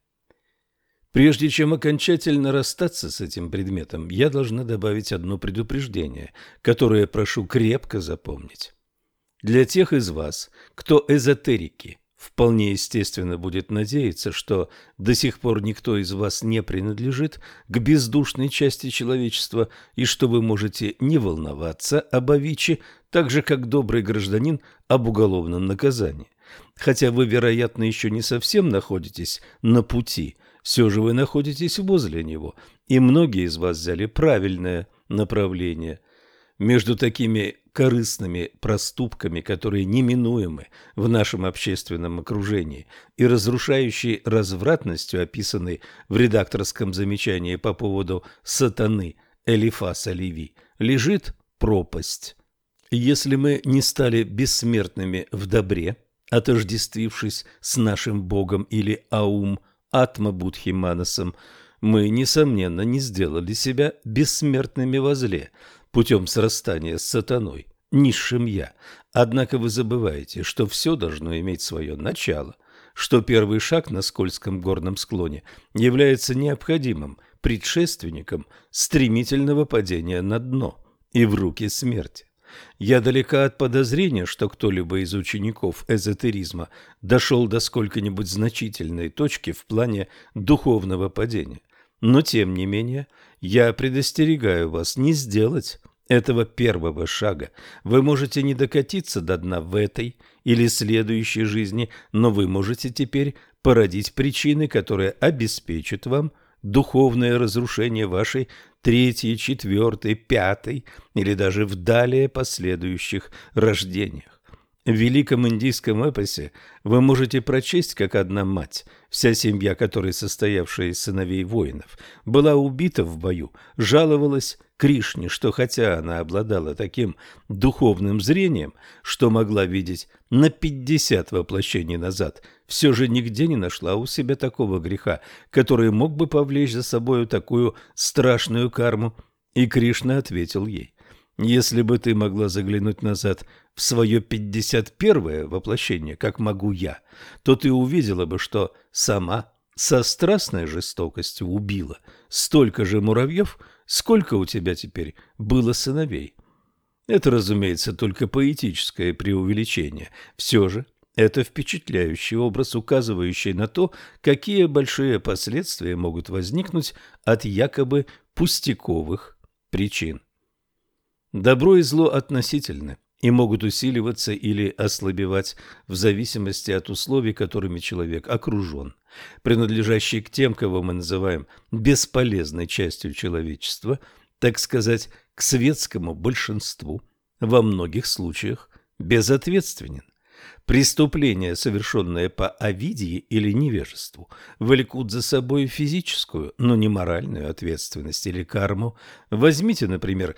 Прежде чем окончательно расстаться с этим предметом, я должна добавить одно предупреждение, которое прошу крепко запомнить. Для тех из вас, кто эзотерики, вполне естественно будет надеяться, что до сих пор никто из вас не принадлежит к бездушной части человечества и что вы можете не волноваться об Авиче, так же, как добрый гражданин об уголовном наказании. Хотя вы, вероятно, еще не совсем находитесь на пути, все же вы находитесь возле него, и многие из вас взяли правильное направление. Между такими корыстными проступками, которые неминуемы в нашем общественном окружении и разрушающие развратностью, описанной в редакторском замечании по поводу сатаны Элифаса Леви, лежит пропасть. Если мы не стали бессмертными в добре, отождествившись с нашим Богом или Аум Атма Будхиманасом, мы, несомненно, не сделали себя бессмертными во зле – путем срастания с сатаной, низшим «я». Однако вы забываете, что все должно иметь свое начало, что первый шаг на скользком горном склоне является необходимым предшественником стремительного падения на дно и в руки смерти. Я далека от подозрения, что кто-либо из учеников эзотеризма дошел до сколько-нибудь значительной точки в плане духовного падения. Но, тем не менее, я предостерегаю вас не сделать этого первого шага. Вы можете не докатиться до дна в этой или следующей жизни, но вы можете теперь породить причины, которые обеспечат вам духовное разрушение вашей третьей, четвертой, пятой или даже в далее последующих рождениях. В великом индийском эпосе вы можете прочесть, как одна мать, вся семья которой, состоявшая из сыновей воинов, была убита в бою, жаловалась Кришне, что хотя она обладала таким духовным зрением, что могла видеть на пятьдесят воплощений назад, все же нигде не нашла у себя такого греха, который мог бы повлечь за собою такую страшную карму. И Кришна ответил ей, «Если бы ты могла заглянуть назад в свое пятьдесят первое воплощение, как могу я, то ты увидела бы, что сама со страстной жестокостью убила столько же муравьев, сколько у тебя теперь было сыновей. Это, разумеется, только поэтическое преувеличение. Все же это впечатляющий образ, указывающий на то, какие большие последствия могут возникнуть от якобы пустяковых причин. Добро и зло относительны и могут усиливаться или ослабевать в зависимости от условий, которыми человек окружен. Принадлежащий к тем, кого мы называем бесполезной частью человечества, так сказать, к светскому большинству, во многих случаях безответственен. Преступления, совершенные по овидии или невежеству, влекут за собой физическую, но не моральную ответственность или карму. Возьмите, например,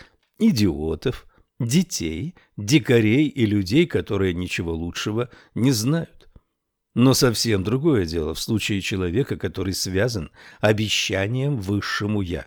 идиотов – детей, дикарей и людей, которые ничего лучшего не знают. Но совсем другое дело в случае человека, который связан обещанием высшему «я».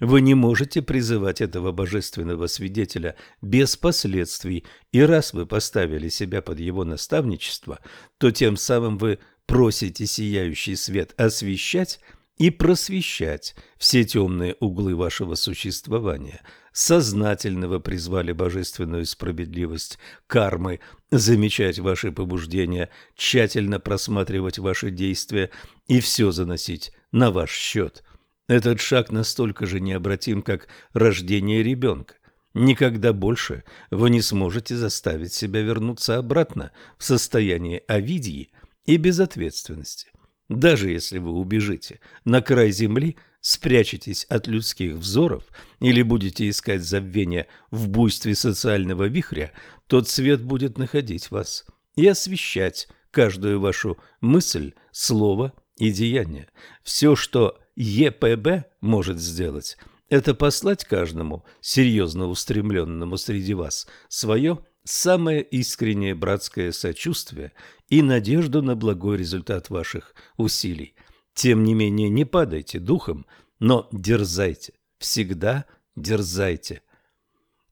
Вы не можете призывать этого божественного свидетеля без последствий, и раз вы поставили себя под его наставничество, то тем самым вы просите сияющий свет освещать и просвещать все темные углы вашего существования – сознательно призвали божественную справедливость кармы, замечать ваши побуждения, тщательно просматривать ваши действия и все заносить на ваш счет. Этот шаг настолько же необратим, как рождение ребенка. Никогда больше вы не сможете заставить себя вернуться обратно в состояние овидии и безответственности. Даже если вы убежите на край земли – спрячетесь от людских взоров или будете искать забвения в буйстве социального вихря, тот свет будет находить вас и освещать каждую вашу мысль, слово и деяние. Все, что ЕПБ может сделать, это послать каждому серьезно устремленному среди вас свое самое искреннее братское сочувствие и надежду на благой результат ваших усилий. Тем не менее, не падайте духом, но дерзайте, всегда дерзайте.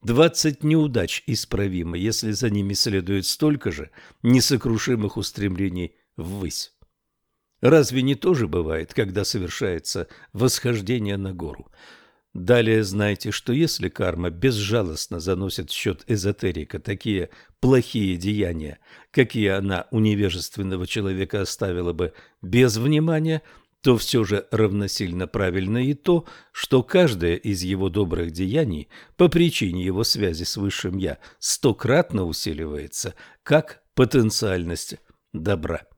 Двадцать неудач исправимы, если за ними следует столько же несокрушимых устремлений ввысь. Разве не то же бывает, когда совершается восхождение на гору? Далее знайте, что если карма безжалостно заносит в счет эзотерика такие плохие деяния, какие она у невежественного человека оставила бы без внимания, то все же равносильно правильно и то, что каждое из его добрых деяний по причине его связи с Высшим Я стократно усиливается, как потенциальность добра.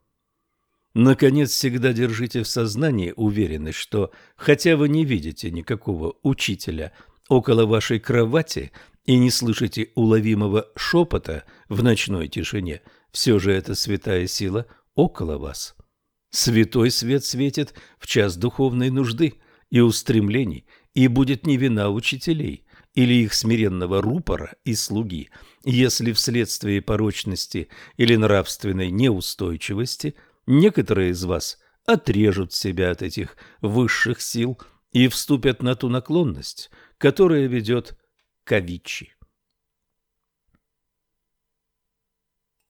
Наконец, всегда держите в сознании уверенность, что, хотя вы не видите никакого учителя около вашей кровати и не слышите уловимого шепота в ночной тишине, все же эта святая сила около вас. Святой свет светит в час духовной нужды и устремлений, и будет не вина учителей или их смиренного рупора и слуги, если вследствие порочности или нравственной неустойчивости некоторые из вас отрежут себя от этих высших сил и вступят на ту наклонность, которая ведет к Авичи.